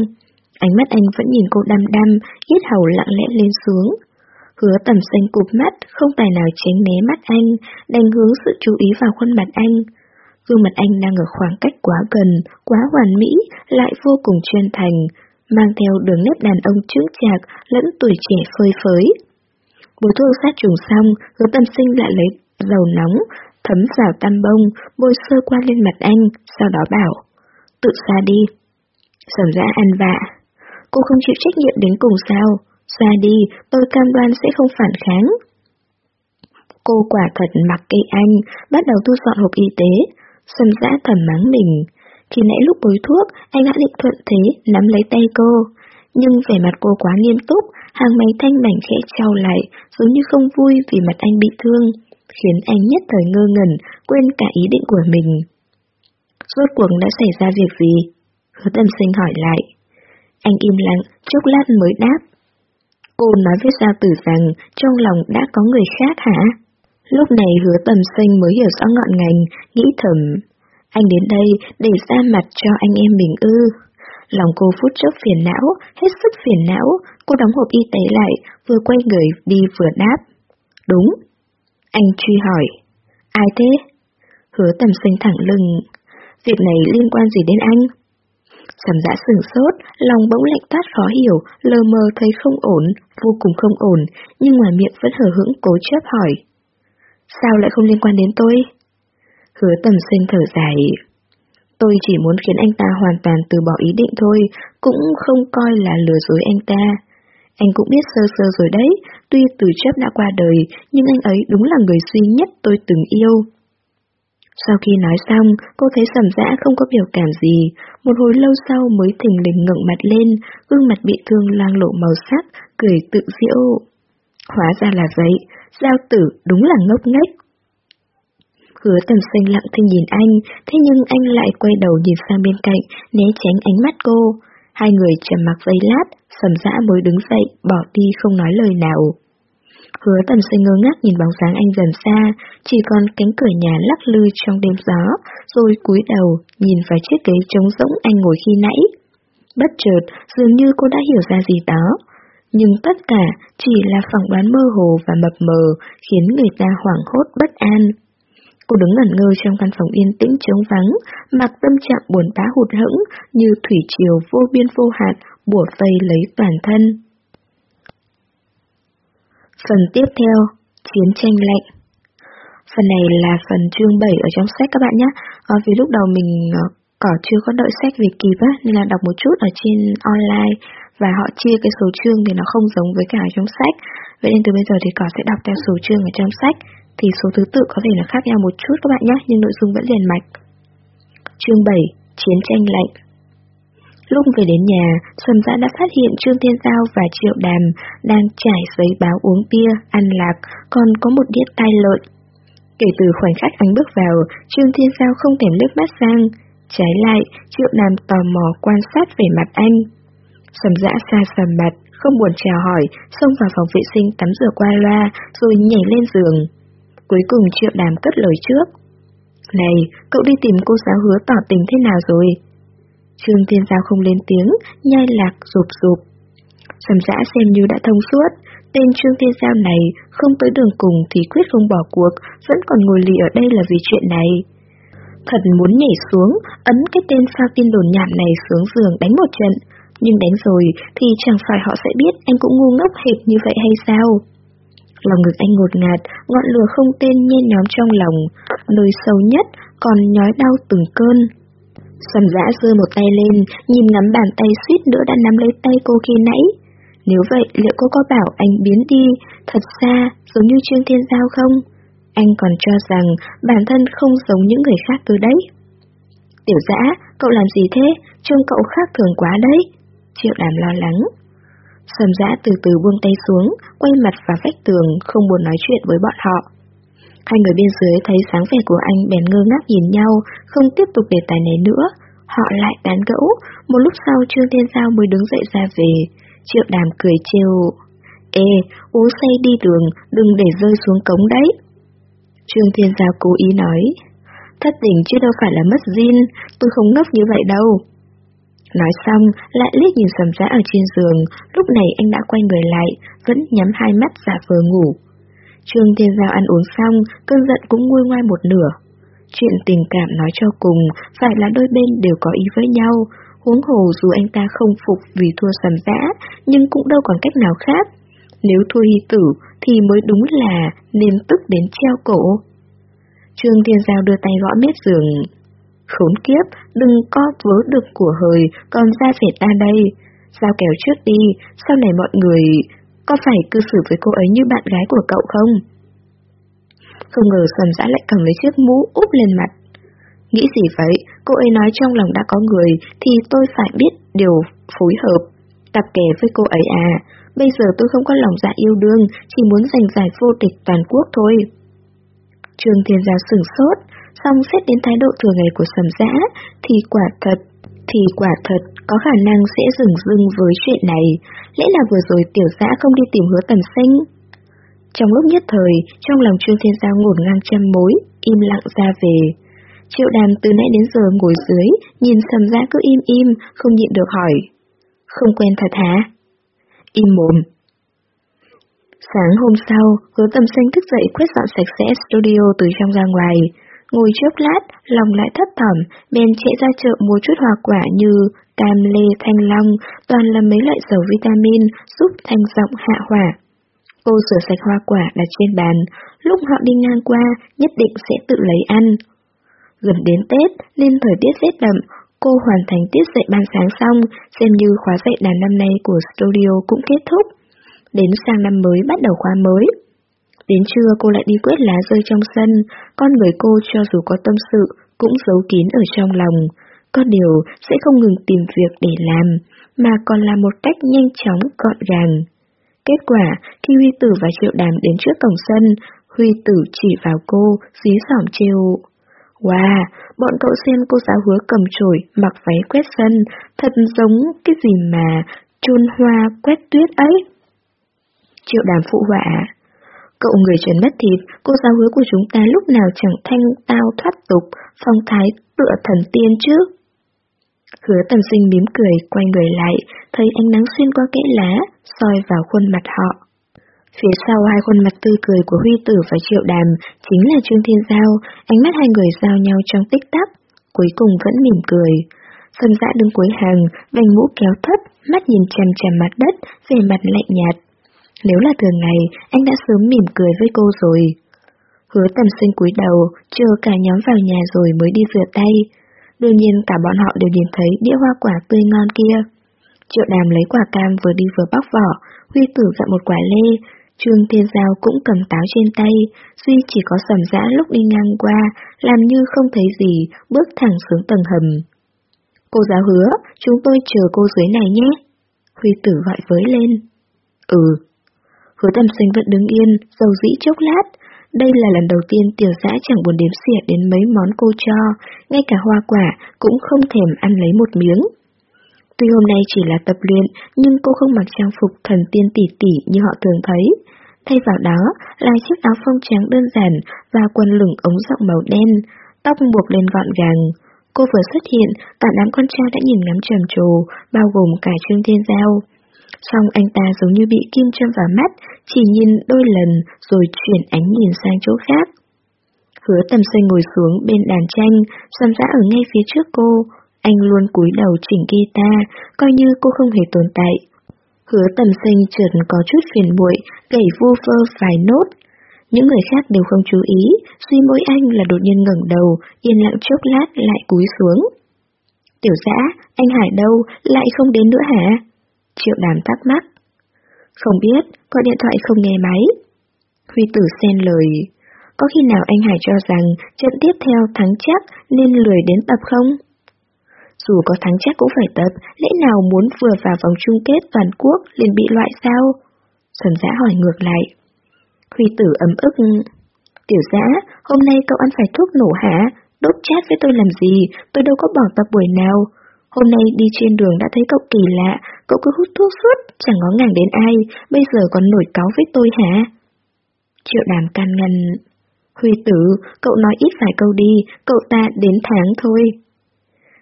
Ánh mắt anh vẫn nhìn cô đăm đăm, yết hầu lặng lẽ lên xuống. Hứa tầm xanh cụp mắt, không tài nào tránh né mắt anh, đành hướng sự chú ý vào khuôn mặt anh. Gương mặt anh đang ở khoảng cách quá gần, quá hoàn mỹ, lại vô cùng chuyên thành, mang theo đường nét đàn ông trước chạc, lẫn tuổi trẻ phơi phới. Bố thuốc sát trùng xong, hứa tầm sinh lại lấy dầu nóng, thấm vào tam bông, bôi sơ qua lên mặt anh, sau đó bảo, tự xa đi. Sầm ra ăn vạ. Cô không chịu trách nhiệm đến cùng sao? Xa đi, tôi cam đoan sẽ không phản kháng. Cô quả thật mặc kệ anh, bắt đầu thu dọn hộp y tế. Sầm dã thầm mắng mình. Khi nãy lúc bối thuốc, anh đã định thuận thế, nắm lấy tay cô. Nhưng vẻ mặt cô quá nghiêm túc, hàng mày thanh mảnh khẽ trao lại, giống như không vui vì mặt anh bị thương, khiến anh nhất thời ngơ ngẩn, quên cả ý định của mình. Rốt cuộc đã xảy ra việc gì? Hứa tầm sinh hỏi lại. Anh im lặng, chốc lát mới đáp. Cô nói với Giao Tử rằng trong lòng đã có người khác hả? Lúc này hứa tầm sinh mới hiểu rõ ngọn ngành, nghĩ thầm. Anh đến đây để ra mặt cho anh em mình ư. Lòng cô phút chốc phiền não, hết sức phiền não, cô đóng hộp y tế lại, vừa quay người đi vừa đáp. Đúng. Anh truy hỏi. Ai thế? Hứa tầm sinh thẳng lưng. Việc này liên quan gì đến anh? Sầm dã sừng sốt, lòng bỗng lạnh toát khó hiểu, lờ mờ thấy không ổn, vô cùng không ổn, nhưng ngoài miệng vẫn hờ hững cố chấp hỏi. Sao lại không liên quan đến tôi? Hứa tầm Xuyên thở dài. Tôi chỉ muốn khiến anh ta hoàn toàn từ bỏ ý định thôi, cũng không coi là lừa dối anh ta. Anh cũng biết sơ sơ rồi đấy, tuy từ chấp đã qua đời, nhưng anh ấy đúng là người duy nhất tôi từng yêu. Sau khi nói xong, cô thấy sầm dã không có biểu cảm gì, một hồi lâu sau mới thình lình ngẩng mặt lên, gương mặt bị thương lang lộ màu sắc, cười tự diễu. Hóa ra là vậy, giao tử đúng là ngốc nghếch. Hứa tầm xanh lặng thinh nhìn anh, thế nhưng anh lại quay đầu nhìn sang bên cạnh, né tránh ánh mắt cô. Hai người trầm mặc giây lát, sầm dã mới đứng dậy, bỏ đi không nói lời nào. Hứa tầm sinh ngơ ngác nhìn bóng dáng anh dần xa, chỉ còn cánh cửa nhà lắc lư trong đêm gió, rồi cúi đầu, nhìn vào chiếc ghế trống rỗng anh ngồi khi nãy. Bất chợt, dường như cô đã hiểu ra gì đó. nhưng tất cả chỉ là phỏng đoán mơ hồ và mập mờ, khiến người ta hoảng hốt bất an. Cô đứng ngẩn ngơ trong căn phòng yên tĩnh trống vắng, mặc tâm trạng buồn bã hụt hẫng như thủy triều vô biên vô hạn, bủa vây lấy toàn thân. Phần tiếp theo, Chiến tranh lạnh Phần này là phần chương 7 ở trong sách các bạn nhé. À, vì lúc đầu mình ờ, cỏ chưa có đợi sách về kịp á, nên là đọc một chút ở trên online và họ chia cái số chương thì nó không giống với cả trong sách. Vậy nên từ bây giờ thì cỏ sẽ đọc theo số chương ở trong sách, thì số thứ tự có thể là khác nhau một chút các bạn nhé, nhưng nội dung vẫn liền mạch. Chương 7 Chiến tranh lạnh Lúc về đến nhà, Xuân Giã đã phát hiện Trương Thiên Giao và Triệu Đàm đang trải giấy báo uống bia, ăn lạc, còn có một đĩa tai lợn. Kể từ khoảnh khắc anh bước vào, Trương Thiên Giao không thèm nước mắt sang. Trái lại, Triệu Đàm tò mò quan sát về mặt anh. Sầm dã xa sầm mặt, không buồn chào hỏi, xông vào phòng vệ sinh tắm rửa qua loa, rồi nhảy lên giường. Cuối cùng Triệu Đàm cất lời trước. Này, cậu đi tìm cô giáo hứa tỏ tình thế nào rồi? Trương Thiên Giao không lên tiếng, nhai lạc rụp rụp. Sầm dã xem như đã thông suốt, tên Trương Thiên Giao này không tới đường cùng thì quyết không bỏ cuộc, vẫn còn ngồi lì ở đây là vì chuyện này. Thật muốn nhảy xuống, ấn cái tên sao tin đồn nhảm này xuống giường đánh một trận, nhưng đánh rồi thì chẳng phải họ sẽ biết anh cũng ngu ngốc hệt như vậy hay sao? Lòng ngực anh ngột ngạt, ngọn lửa không tên nhen nhóm trong lòng, nơi sâu nhất còn nhói đau từng cơn. Sầm dã giơ một tay lên, nhìn ngắm bàn tay suýt nữa đã nắm lấy tay cô khi nãy. Nếu vậy, liệu cô có bảo anh biến đi, thật xa, giống như Trương Thiên Giao không? Anh còn cho rằng bản thân không giống những người khác từ đấy. Tiểu dã, cậu làm gì thế? Trông cậu khác thường quá đấy. Triệu đàm lo lắng. Sầm dã từ từ buông tay xuống, quay mặt vào vách tường, không muốn nói chuyện với bọn họ. Hai người bên dưới thấy sáng vẻ của anh bèn ngơ ngác nhìn nhau, không tiếp tục đề tài này nữa. Họ lại tán gẫu, một lúc sau Trương Thiên Giao mới đứng dậy ra về. Triệu đàm cười trêu. Ê, uống say đi đường, đừng để rơi xuống cống đấy. Trương Thiên Giao cố ý nói. Thất tình chứ đâu phải là mất zin, tôi không ngốc như vậy đâu. Nói xong, lại liếc nhìn sầm giã ở trên giường, lúc này anh đã quay người lại, vẫn nhắm hai mắt giả vờ ngủ. Trương Thiên Giao ăn uống xong, cơn giận cũng nguôi ngoai một nửa. Chuyện tình cảm nói cho cùng, phải là đôi bên đều có ý với nhau, huống hồ dù anh ta không phục vì thua sầm dã, nhưng cũng đâu còn cách nào khác. Nếu thua hy tử thì mới đúng là nên tức đến treo cổ. Trương Thiên Giao đưa tay gõ mép giường. Khốn kiếp, đừng có vớ được của hời, còn ra phải ta đây. Giao kéo trước đi, sau này mọi người có phải cư xử với cô ấy như bạn gái của cậu không? Không ngờ Sầm Dã lại cầm lấy chiếc mũ úp lên mặt. Nghĩ gì vậy, cô ấy nói trong lòng đã có người thì tôi phải biết điều phối hợp. Tập kè với cô ấy à, bây giờ tôi không có lòng dạ yêu đương, chỉ muốn giành giải vô địch toàn quốc thôi. Trương Thiên Giao sửng sốt, xong xét đến thái độ thường ngày của Sầm Dã thì quả thật, thì quả thật có khả năng sẽ dừng dưng với chuyện này, lẽ là vừa rồi tiểu dã không đi tìm hứa tầm sinh. Trong lúc nhất thời, trong lòng Trương Thiên Giao ngổn ngang trăm mối, im lặng ra về. Triệu đàm từ nãy đến giờ ngồi dưới, nhìn sầm dã cứ im im, không nhịn được hỏi. Không quen thật hả? Im mồm. Sáng hôm sau, hứa tầm xanh thức dậy quét dọn sạch sẽ studio từ trong ra ngoài. Ngồi chốc lát, lòng lại thất thẩm, bèn chạy ra chợ mua chút hoa quả như cam lê thanh long, toàn là mấy loại dầu vitamin giúp thanh giọng hạ hỏa. Cô rửa sạch hoa quả đặt trên bàn, lúc họ đi ngang qua nhất định sẽ tự lấy ăn. Gần đến Tết nên thời tiết rét đậm, cô hoàn thành tiết dạy ban sáng xong, xem như khóa dạy đàn năm nay của studio cũng kết thúc. Đến sang năm mới bắt đầu khóa mới. Đến trưa cô lại đi quét lá rơi trong sân, con người cô cho dù có tâm sự cũng giấu kín ở trong lòng. Có điều sẽ không ngừng tìm việc để làm, mà còn là một cách nhanh chóng gọn gàng. Kết quả, khi Huy Tử và Triệu Đàm đến trước cổng sân, Huy Tử chỉ vào cô, dí sỏm trêu. Wow, bọn cậu xem cô giáo hứa cầm chổi, mặc váy quét sân, thật giống cái gì mà chôn hoa quét tuyết ấy. Triệu đàm phụ họa. Cậu người trần mất thịt, cô giáo hứa của chúng ta lúc nào chẳng thanh tao thoát tục, phong thái tựa thần tiên chứ. Hứa tầm sinh mím cười, quay người lại, thấy ánh nắng xuyên qua kẽ lá, soi vào khuôn mặt họ. Phía sau hai khuôn mặt tươi cười của Huy Tử và Triệu Đàm chính là Trương Thiên Giao, ánh mắt hai người giao nhau trong tích tắc, cuối cùng vẫn mỉm cười. Sâm dã đứng cuối hàng, vành mũ kéo thấp, mắt nhìn chằm chằm mặt đất, vẻ mặt lạnh nhạt. Nếu là thường ngày, anh đã sớm mỉm cười với cô rồi. Hứa tầm sinh cúi đầu, chờ cả nhóm vào nhà rồi mới đi rửa tay. Đương nhiên cả bọn họ đều nhìn thấy đĩa hoa quả tươi ngon kia. Triệu đàm lấy quả cam vừa đi vừa bóc vỏ, Huy tử gặm một quả lê, Trương Thiên Giao cũng cầm táo trên tay, Duy chỉ có sầm dã lúc đi ngang qua, làm như không thấy gì, bước thẳng xuống tầng hầm. Cô giáo hứa, chúng tôi chờ cô dưới này nhé. Huy tử gọi với lên. Ừ. Hứa tầm sinh vẫn đứng yên, dầu dĩ chốc lát. Đây là lần đầu tiên tiểu dã chẳng buồn đếm xỉa đến mấy món cô cho, ngay cả hoa quả cũng không thèm ăn lấy một miếng. Tuy hôm nay chỉ là tập luyện, nhưng cô không mặc trang phục thần tiên tỷ tỷ như họ thường thấy. Thay vào đó là chiếc áo phong trắng đơn giản và quần lửng ống rộng màu đen, tóc buộc lên gọn gàng. Cô vừa xuất hiện, cả đám con trai đã nhìn ngắm trầm trồ, bao gồm cả Trương Thiên Giao. Xong anh ta giống như bị kim châm vào mắt, chỉ nhìn đôi lần rồi chuyển ánh nhìn sang chỗ khác. Hứa tầm xanh ngồi xuống bên đàn tranh, xăm dã ở ngay phía trước cô. Anh luôn cúi đầu chỉnh guitar, coi như cô không hề tồn tại. Hứa tầm xanh chợt có chút phiền muội, gảy vu vơ vài nốt. Những người khác đều không chú ý, suy mỗi anh là đột nhiên ngẩng đầu, yên lặng chốc lát lại cúi xuống. Tiểu giã, anh Hải đâu, lại không đến nữa hả? Triệu đàm thắc mắc. Không biết, có điện thoại không nghe máy. Huy tử xen lời. Có khi nào anh Hải cho rằng trận tiếp theo thắng chắc nên lười đến tập không? Dù có thắng chắc cũng phải tập, lẽ nào muốn vừa vào vòng chung kết toàn quốc liền bị loại sao? Xuân giã hỏi ngược lại. Huy tử ấm ức. Tiểu giã, hôm nay cậu ăn phải thuốc nổ hả? Đốt chát với tôi làm gì? Tôi đâu có bỏ tập buổi nào. Hôm nay đi trên đường đã thấy cậu kỳ lạ, cậu cứ hút thuốc suốt, chẳng ngó ngàng đến ai, bây giờ còn nổi cáo với tôi hả? Triệu đàm can ngăn. Huy tử, cậu nói ít vài câu đi, cậu ta đến tháng thôi.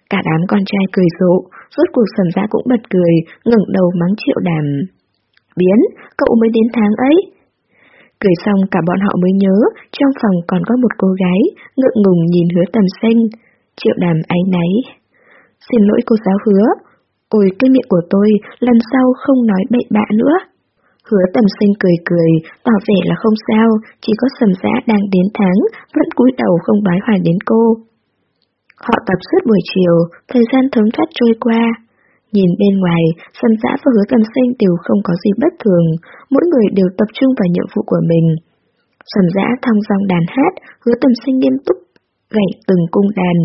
Cả đám con trai cười rộ, rốt cuộc sầm ra cũng bật cười, ngẩng đầu mắng triệu đàm. Biến, cậu mới đến tháng ấy. Cười xong cả bọn họ mới nhớ, trong phòng còn có một cô gái, ngượng ngùng nhìn hứa tầm xanh. Triệu đàm áy náy. Xin lỗi cô giáo hứa. Ôi cái miệng của tôi, lần sau không nói bậy bạ nữa. Hứa tầm sinh cười cười, tỏ vẻ là không sao, chỉ có sầm giã đang đến tháng, vẫn cúi đầu không bái hoài đến cô. Họ tập suốt buổi chiều, thời gian thấm thoát trôi qua. Nhìn bên ngoài, sầm giã và hứa tầm sinh đều không có gì bất thường, mỗi người đều tập trung vào nhiệm vụ của mình. Sầm giã thong dong đàn hát, hứa tầm sinh nghiêm túc, gảy từng cung đàn.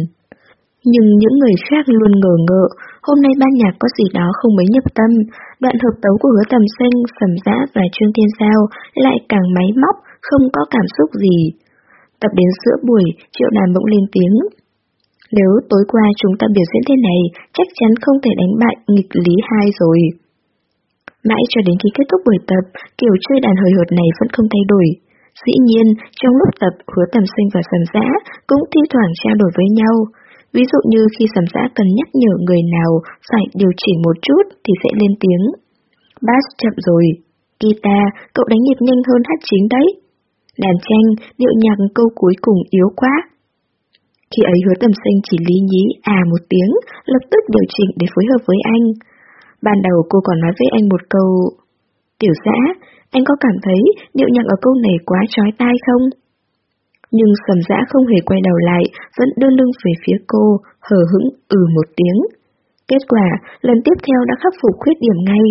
Nhưng những người khác luôn ngờ ngợ, hôm nay ban nhạc có gì đó không mấy nhập tâm, đoạn hợp tấu của hứa tầm xanh, sầm giã và trương thiên sao lại càng máy móc, không có cảm xúc gì. Tập đến giữa buổi, triệu đàn bỗng lên tiếng. Nếu tối qua chúng ta biểu diễn thế này, chắc chắn không thể đánh bại nghịch lý hai rồi. Mãi cho đến khi kết thúc buổi tập, kiểu chơi đàn hồi hột này vẫn không thay đổi. Dĩ nhiên, trong lúc tập, hứa tầm sinh và sầm giã cũng thi thoảng trao đổi với nhau. Ví dụ như khi sầm giã cần nhắc nhở người nào phải điều chỉnh một chút thì sẽ lên tiếng. Bass chậm rồi. Guitar, cậu đánh nhịp nhanh hơn hát chính đấy. Đàn tranh, điệu nhạc câu cuối cùng yếu quá. Khi ấy hứa tầm sinh chỉ lý nhí à một tiếng, lập tức điều chỉnh để phối hợp với anh. Ban đầu cô còn nói với anh một câu, Tiểu giã, anh có cảm thấy điệu nhạc ở câu này quá trói tai không? Nhưng sầm dã không hề quay đầu lại, vẫn đưa lưng về phía cô, hờ hững ừ một tiếng. Kết quả, lần tiếp theo đã khắc phục khuyết điểm ngay.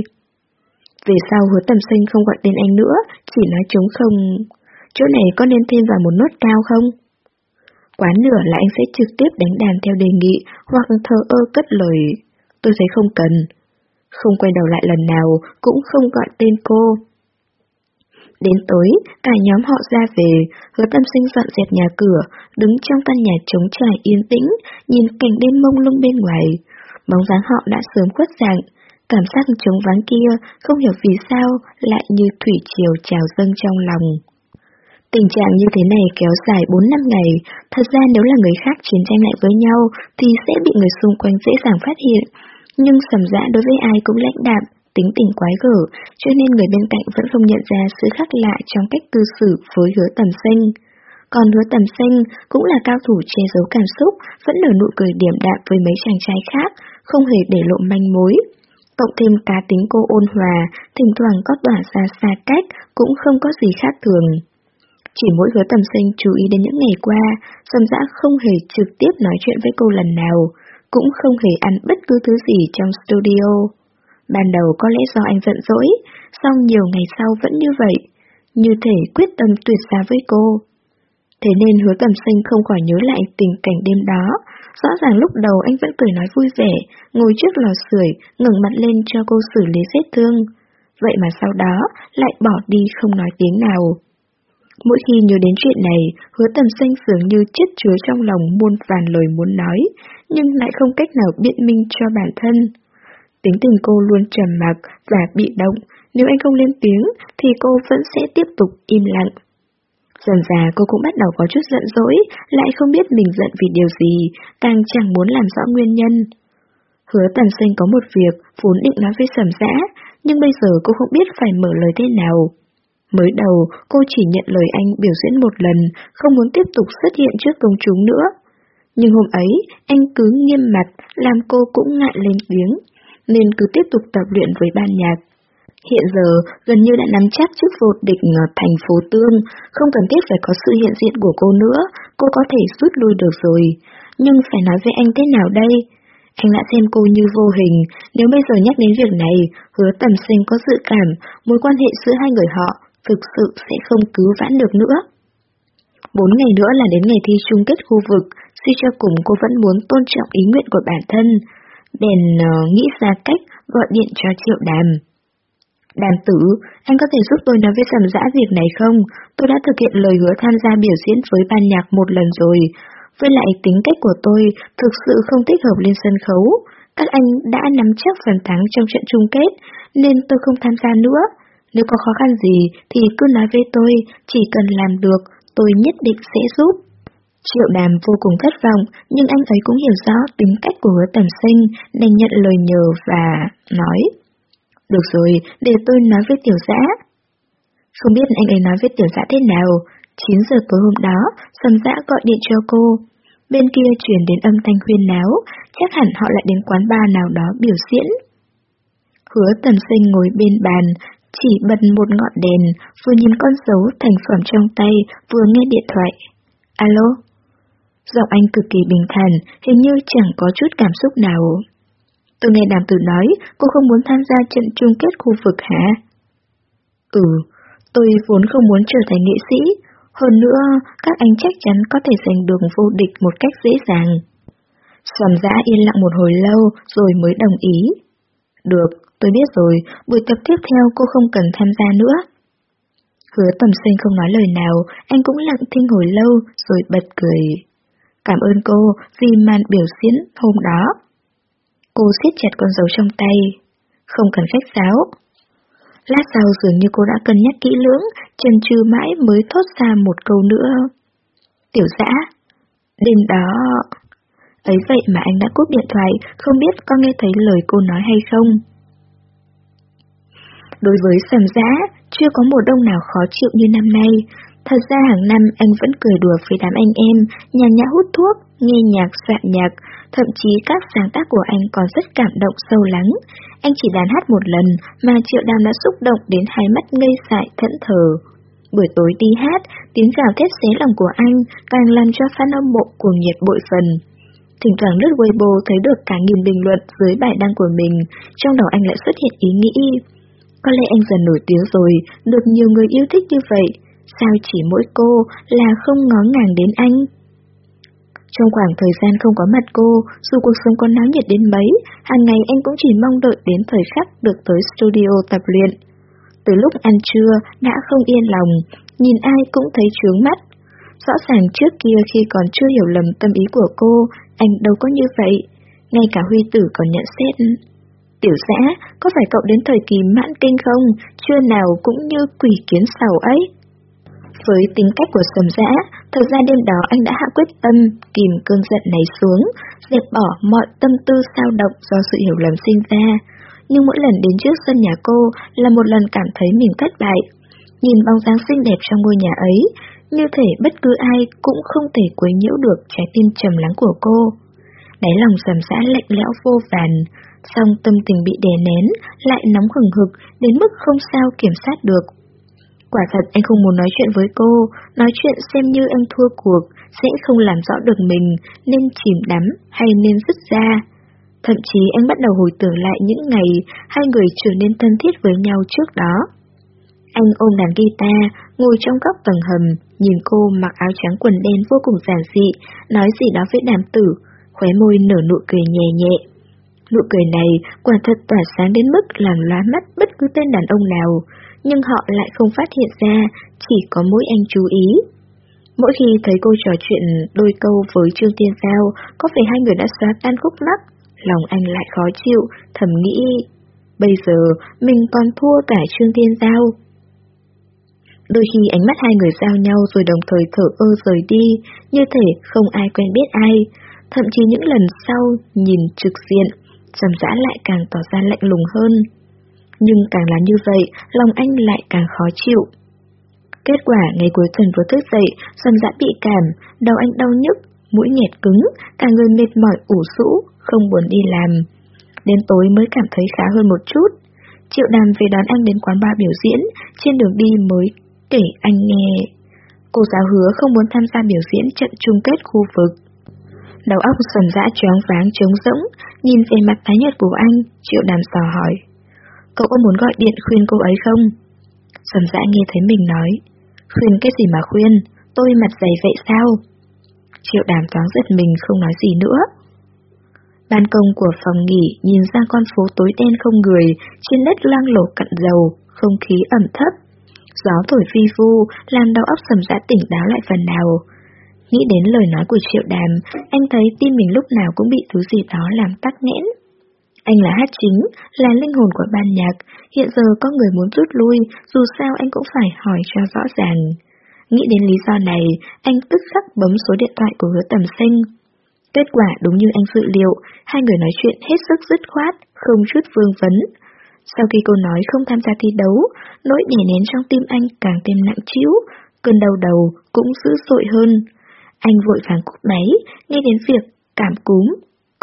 Về sau hứa tầm sinh không gọi tên anh nữa, chỉ nói chúng không... Chỗ này có nên thêm vào một nốt cao không? Quá nửa là anh sẽ trực tiếp đánh đàn theo đề nghị, hoặc thờ ơ cất lời. Tôi thấy không cần. Không quay đầu lại lần nào, cũng không gọi tên cô. Đến tối, cả nhóm họ ra về, hứa tâm sinh dọn dẹp nhà cửa, đứng trong căn nhà trống trải yên tĩnh, nhìn cảnh đêm mông lung bên ngoài. Bóng dáng họ đã sớm khuất dạng, cảm giác trống vắng kia không hiểu vì sao lại như thủy triều trào dâng trong lòng. Tình trạng như thế này kéo dài 4 năm ngày, thật ra nếu là người khác chiến tranh lại với nhau thì sẽ bị người xung quanh dễ dàng phát hiện. Nhưng sầm dã đối với ai cũng lãnh đạm, tính tình quái gở, cho nên người bên cạnh vẫn không nhận ra sự khác lạ trong cách cư xử với hứa tầm xanh. Còn hứa tầm xanh cũng là cao thủ che giấu cảm xúc, vẫn nở nụ cười điểm đạm với mấy chàng trai khác, không hề để lộ manh mối. Cộng thêm cá tính cô ôn hòa, thỉnh thoảng có tỏa ra xa cách, cũng không có gì khác thường. Chỉ mỗi hứa tầm xanh chú ý đến những ngày qua, Sầm dã không hề trực tiếp nói chuyện với cô lần nào, cũng không hề ăn bất cứ thứ gì trong studio. Ban đầu có lẽ do anh giận dỗi, song nhiều ngày sau vẫn như vậy, như thể quyết tâm tuyệt xa với cô. Thế nên hứa tầm sinh không khỏi nhớ lại tình cảnh đêm đó, rõ ràng lúc đầu anh vẫn cười nói vui vẻ, ngồi trước lò sưởi, ngẩng mặt lên cho cô xử lý vết thương. Vậy mà sau đó lại bỏ đi không nói tiếng nào. Mỗi khi nhớ đến chuyện này, hứa tầm xanh dường như chết chứa trong lòng muôn vàn lời muốn nói, nhưng lại không cách nào biện minh cho bản thân. Tính tình cô luôn trầm mặc và bị động, nếu anh không lên tiếng thì cô vẫn sẽ tiếp tục im lặng. Dần già cô cũng bắt đầu có chút giận dỗi, lại không biết mình giận vì điều gì, càng chẳng muốn làm rõ nguyên nhân. Hứa Tần sinh có một việc, vốn định nói với sầm dã, nhưng bây giờ cô không biết phải mở lời thế nào. Mới đầu, cô chỉ nhận lời anh biểu diễn một lần, không muốn tiếp tục xuất hiện trước công chúng nữa. Nhưng hôm ấy, anh cứ nghiêm mặt, làm cô cũng ngại lên tiếng, nên cứ tiếp tục tập luyện với ban nhạc. Hiện giờ, gần như đã nắm chắc chức vô địch thành phố Tương, không cần thiết phải có sự hiện diện của cô nữa, cô có thể rút lui được rồi. Nhưng phải nói với anh thế nào đây? Anh đã xem cô như vô hình, nếu bây giờ nhắc đến việc này, hứa tầm sinh có dự cảm, mối quan hệ giữa hai người họ thực sự sẽ không cứu vãn được nữa. Bốn ngày nữa là đến ngày thi chung kết khu vực, suy cho cùng cô vẫn muốn tôn trọng ý nguyện của bản thân. Bèn uh, ờ, nghĩ ra cách gọi điện cho triệu đàm. Đàm tử, anh có thể giúp tôi nói với sầm dã việc này không? Tôi đã thực hiện lời hứa tham gia biểu diễn với ban nhạc một lần rồi. Với lại tính cách của tôi thực sự không thích hợp lên sân khấu. Các anh đã nắm chắc phần thắng trong trận chung kết, nên tôi không tham gia nữa. Nếu có khó khăn gì thì cứ nói với tôi, chỉ cần làm được, tôi nhất định sẽ giúp. Triệu đàm vô cùng thất vọng, nhưng anh ấy cũng hiểu rõ tính cách của hứa tầm sinh, nên nhận lời nhờ và nói. Được rồi, để tôi nói với tiểu giã. Không biết anh ấy nói với tiểu giã thế nào, 9 giờ tối hôm đó, Sầm giã gọi điện cho cô. Bên kia chuyển đến âm thanh huyên náo, chắc hẳn họ lại đến quán bar nào đó biểu diễn. Hứa tầm sinh ngồi bên bàn, chỉ bật một ngọn đèn, vừa nhìn con dấu thành phẩm trong tay, vừa nghe điện thoại. Alo? Giọng anh cực kỳ bình thản, hình như chẳng có chút cảm xúc nào. Tôi nghe đàm tử nói, cô không muốn tham gia trận chung kết khu vực hả? Ừ, tôi vốn không muốn trở thành nghệ sĩ, hơn nữa, các anh chắc chắn có thể giành được vô địch một cách dễ dàng. xòm giã yên lặng một hồi lâu rồi mới đồng ý. Được, tôi biết rồi, buổi tập tiếp theo cô không cần tham gia nữa. Hứa tầm sinh không nói lời nào, anh cũng lặng thinh hồi lâu rồi bật cười. Cảm ơn cô vì màn biểu diễn hôm đó. Cô siết chặt con dấu trong tay. Không cần khách giáo. Lát sau dường như cô đã cân nhắc kỹ lưỡng, chần chừ mãi mới thốt ra một câu nữa. Tiểu dã, đêm đó... Ấy vậy mà anh đã cúp điện thoại, không biết có nghe thấy lời cô nói hay không. Đối với sầm giã, chưa có mùa đông nào khó chịu như năm nay. Thật ra hàng năm anh vẫn cười đùa với đám anh em, nhàn nhã hút thuốc, nghe nhạc, soạn nhạc, thậm chí các sáng tác của anh còn rất cảm động sâu lắng. Anh chỉ đàn hát một lần mà Triệu Đàm đã xúc động đến hai mắt ngây dại thẫn thờ. Buổi tối đi hát, tiếng gào thét xé lòng của anh càng làm cho fan âm mộ cuồng nhiệt bội phần. Thỉnh thoảng lướt Weibo thấy được cả nghìn bình luận dưới bài đăng của mình, trong đầu anh lại xuất hiện ý nghĩ. Có lẽ anh dần nổi tiếng rồi, được nhiều người yêu thích như vậy, sao chỉ mỗi cô là không ngó ngàng đến anh? Trong khoảng thời gian không có mặt cô, dù cuộc sống có náo nhiệt đến mấy, hàng ngày anh cũng chỉ mong đợi đến thời khắc được tới studio tập luyện. Từ lúc ăn trưa, đã không yên lòng, nhìn ai cũng thấy trướng mắt. Rõ ràng trước kia khi còn chưa hiểu lầm tâm ý của cô, anh đâu có như vậy. Ngay cả Huy Tử còn nhận xét. Tiểu giã, có phải cậu đến thời kỳ mãn kinh không? Chưa nào cũng như quỷ kiến sầu ấy. Với tính cách của sầm dã, thật ra đêm đó anh đã hạ quyết tâm kìm cơn giận này xuống, dẹp bỏ mọi tâm tư sao động do sự hiểu lầm sinh ra. Nhưng mỗi lần đến trước sân nhà cô là một lần cảm thấy mình thất bại. Nhìn bóng dáng xinh đẹp trong ngôi nhà ấy, như thể bất cứ ai cũng không thể quấy nhiễu được trái tim trầm lắng của cô. Đáy lòng sầm dã lạnh lẽo vô vàn, song tâm tình bị đè nén, lại nóng hừng hực đến mức không sao kiểm soát được. Quả thật anh không muốn nói chuyện với cô, nói chuyện xem như anh thua cuộc, sẽ không làm rõ được mình nên chìm đắm hay nên dứt ra. Thậm chí anh bắt đầu hồi tưởng lại những ngày hai người trở nên thân thiết với nhau trước đó. Anh ôm đàn guitar, ngồi trong góc tầng hầm, nhìn cô mặc áo trắng quần đen vô cùng giản dị, nói gì đó với đàm tử, khóe môi nở nụ cười nhẹ nhẹ. Nụ cười này quả thật tỏa sáng đến mức làm lóa mắt bất cứ tên đàn ông nào, nhưng họ lại không phát hiện ra, chỉ có mỗi anh chú ý. Mỗi khi thấy cô trò chuyện đôi câu với Trương Tiên Giao, có phải hai người đã xóa tan khúc mắc, lòng anh lại khó chịu, thầm nghĩ, bây giờ mình còn thua cả Trương Tiên Giao. Đôi khi ánh mắt hai người giao nhau rồi đồng thời thở ơ rời đi, như thể không ai quen biết ai. Thậm chí những lần sau, nhìn trực diện, trầm dã lại càng tỏ ra lạnh lùng hơn. Nhưng càng là như vậy, lòng anh lại càng khó chịu. Kết quả ngày cuối tuần vừa thức dậy, sầm dã bị cảm, đầu anh đau nhức, mũi nghẹt cứng, cả người mệt mỏi ủ rũ, không muốn đi làm. Đến tối mới cảm thấy khá hơn một chút. Triệu đàm về đón anh đến quán bar biểu diễn, trên đường đi mới kể anh nghe. Cô giáo hứa không muốn tham gia biểu diễn trận chung kết khu vực. Đầu óc sầm dã choáng váng trống rỗng, nhìn về mặt tái nhợt của anh, triệu đàm sò hỏi. Cậu có muốn gọi điện khuyên cô ấy không? Sầm dã nghe thấy mình nói. Khuyên cái gì mà khuyên, tôi mặt dày vậy sao? Triệu đàm thoáng giật mình không nói gì nữa. Ban công của phòng nghỉ nhìn ra con phố tối đen không người, trên đất loang lổ cặn dầu, không khí ẩm thấp. Gió thổi phi vu, làm đầu óc sầm dã tỉnh táo lại phần nào. Nghĩ đến lời nói của triệu đàm, anh thấy tim mình lúc nào cũng bị thứ gì đó làm tắc nghẽn. Anh là hát chính, là linh hồn của ban nhạc, hiện giờ có người muốn rút lui, dù sao anh cũng phải hỏi cho rõ ràng. Nghĩ đến lý do này, anh tức khắc bấm số điện thoại của hứa tầm sinh. Kết quả đúng như anh dự liệu, hai người nói chuyện hết sức dứt khoát, không chút vương vấn. Sau khi cô nói không tham gia thi đấu, nỗi đè nén trong tim anh càng thêm nặng trĩu, cơn đau đầu cũng dữ dội hơn. Anh vội vàng cúp máy, nghe đến việc cảm cúm,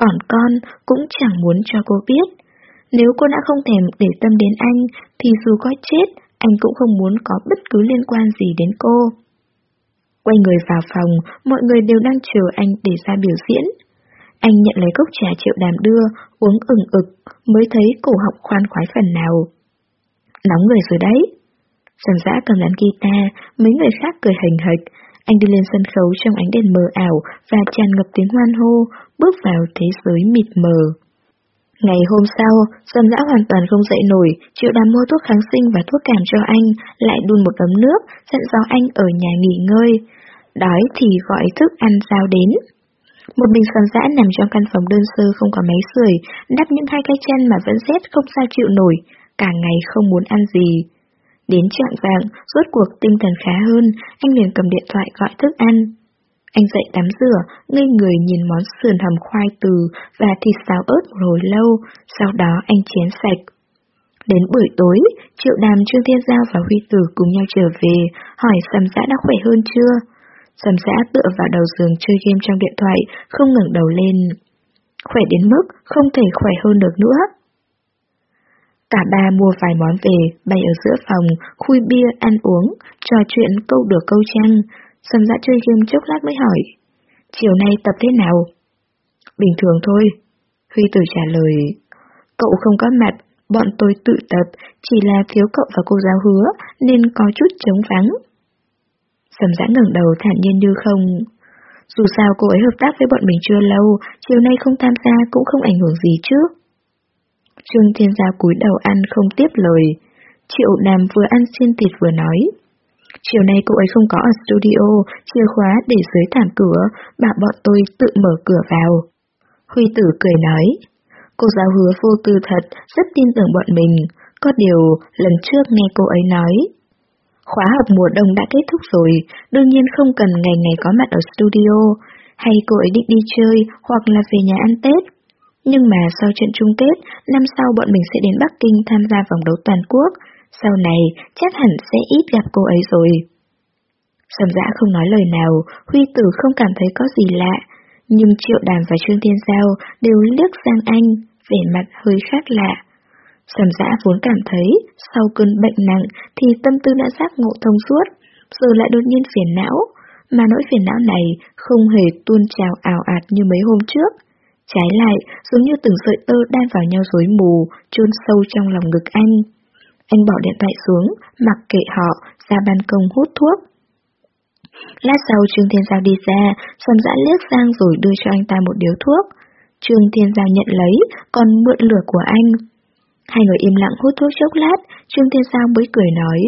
còn con cũng chẳng muốn cho cô biết. Nếu cô đã không thèm để tâm đến anh, thì dù có chết, anh cũng không muốn có bất cứ liên quan gì đến cô. Quay người vào phòng, mọi người đều đang chờ anh để ra biểu diễn. Anh nhận lấy cốc trà triệu đàm đưa, uống ừng ực, mới thấy cổ họng khoan khoái phần nào. Nóng người rồi đấy. Sầm giã cầm đàn guitar, mấy người khác cười hình hạch. Anh đi lên sân khấu trong ánh đèn mờ ảo và tràn ngập tiếng hoan hô, bước vào thế giới mịt mờ. Ngày hôm sau, Sầm dã hoàn toàn không dậy nổi, triệu đàm mua thuốc kháng sinh và thuốc cảm cho anh, lại đun một ấm nước, dặn dò anh ở nhà nghỉ ngơi. Đói thì gọi thức ăn giao đến. Một mình sầm dã nằm trong căn phòng đơn sơ không có máy sưởi, đắp những hai cái chân mà vẫn rét không sao chịu nổi, cả ngày không muốn ăn gì. Đến trạng vạng, rốt cuộc tinh thần khá hơn, anh liền cầm điện thoại gọi thức ăn. Anh dậy tắm rửa, ngây người nhìn món sườn hầm khoai từ và thịt xào ớt một hồi lâu, sau đó anh chén sạch. Đến buổi tối, Triệu Đàm, Trương Thiên Giao và Huy Tử cùng nhau trở về, hỏi Sầm Giã đã khỏe hơn chưa? Sầm Giã tựa vào đầu giường chơi game trong điện thoại, không ngẩng đầu lên. Khỏe đến mức không thể khỏe hơn được nữa. Cả ba mua vài món về, bày ở giữa phòng, khui bia, ăn uống, trò chuyện câu được câu trăng. Sầm dã dạ chơi game chốc lát mới hỏi. Chiều nay tập thế nào? Bình thường thôi. Huy tử trả lời. Cậu không có mặt, bọn tôi tự tập, chỉ là thiếu cậu và cô giáo hứa, nên có chút trống vắng. Sầm dã dạ ngẩng đầu thản nhiên như không. Dù sao cô ấy hợp tác với bọn mình chưa lâu, chiều nay không tham gia cũng không ảnh hưởng gì chứ. Trương Thiên Gia cúi đầu ăn không tiếp lời. Triệu nam vừa ăn xiên thịt vừa nói. Chiều nay cô ấy không có ở studio, chìa khóa để dưới thảm cửa, bảo bọn tôi tự mở cửa vào. Huy tử cười nói. Cô giáo hứa vô tư thật, rất tin tưởng bọn mình. Có điều, lần trước nghe cô ấy nói. Khóa học mùa đông đã kết thúc rồi, đương nhiên không cần ngày ngày có mặt ở studio, hay cô ấy định đi chơi hoặc là về nhà ăn Tết. Nhưng mà sau trận chung kết, năm sau bọn mình sẽ đến Bắc Kinh tham gia vòng đấu toàn quốc, sau này chắc hẳn sẽ ít gặp cô ấy rồi. Sầm dã không nói lời nào, Huy Tử không cảm thấy có gì lạ, nhưng Triệu Đàm và Trương Thiên Giao đều liếc sang anh, vẻ mặt hơi khác lạ. Sầm dã vốn cảm thấy, sau cơn bệnh nặng thì tâm tư đã giác ngộ thông suốt, giờ lại đột nhiên phiền não, mà nỗi phiền não này không hề tuôn trào ảo ạt như mấy hôm trước. Trái lại, giống như từng sợi tơ đan vào nhau rối mù, chôn sâu trong lòng ngực anh. Anh bỏ điện thoại xuống, mặc kệ họ, ra ban công hút thuốc. Lát sau Trương Thiên Giao đi ra, Sầm dã liếc sang rồi đưa cho anh ta một điếu thuốc. Trương Thiên Giao nhận lấy, còn mượn lửa của anh. Hai người im lặng hút thuốc chốc lát, Trương Thiên Giao mới cười nói.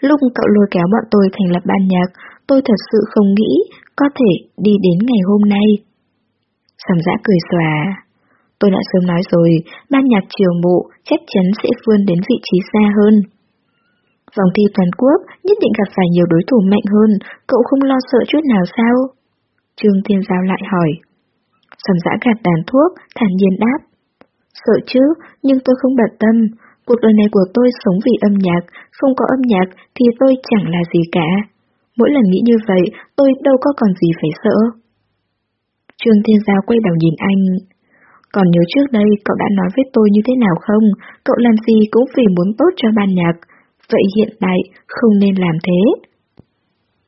Lúc cậu lôi kéo bọn tôi thành lập ban nhạc, tôi thật sự không nghĩ có thể đi đến ngày hôm nay. Sầm dã cười xòa. Tôi đã sớm nói rồi, ban nhạc triều mộ chắc chắn sẽ vươn đến vị trí xa hơn. Vòng thi toàn quốc nhất định gặp phải nhiều đối thủ mạnh hơn, cậu không lo sợ chút nào sao? Trương Thiên Giao lại hỏi. Sầm dã gạt đàn thuốc, thản nhiên đáp. Sợ chứ, nhưng tôi không bận tâm. Cuộc đời này của tôi sống vì âm nhạc, không có âm nhạc thì tôi chẳng là gì cả. Mỗi lần nghĩ như vậy, tôi đâu có còn gì phải sợ. Trương Thiên Giao quay đầu nhìn anh. Còn nhớ trước đây cậu đã nói với tôi như thế nào không? Cậu làm gì cũng vì muốn tốt cho ban nhạc. Vậy hiện tại không nên làm thế.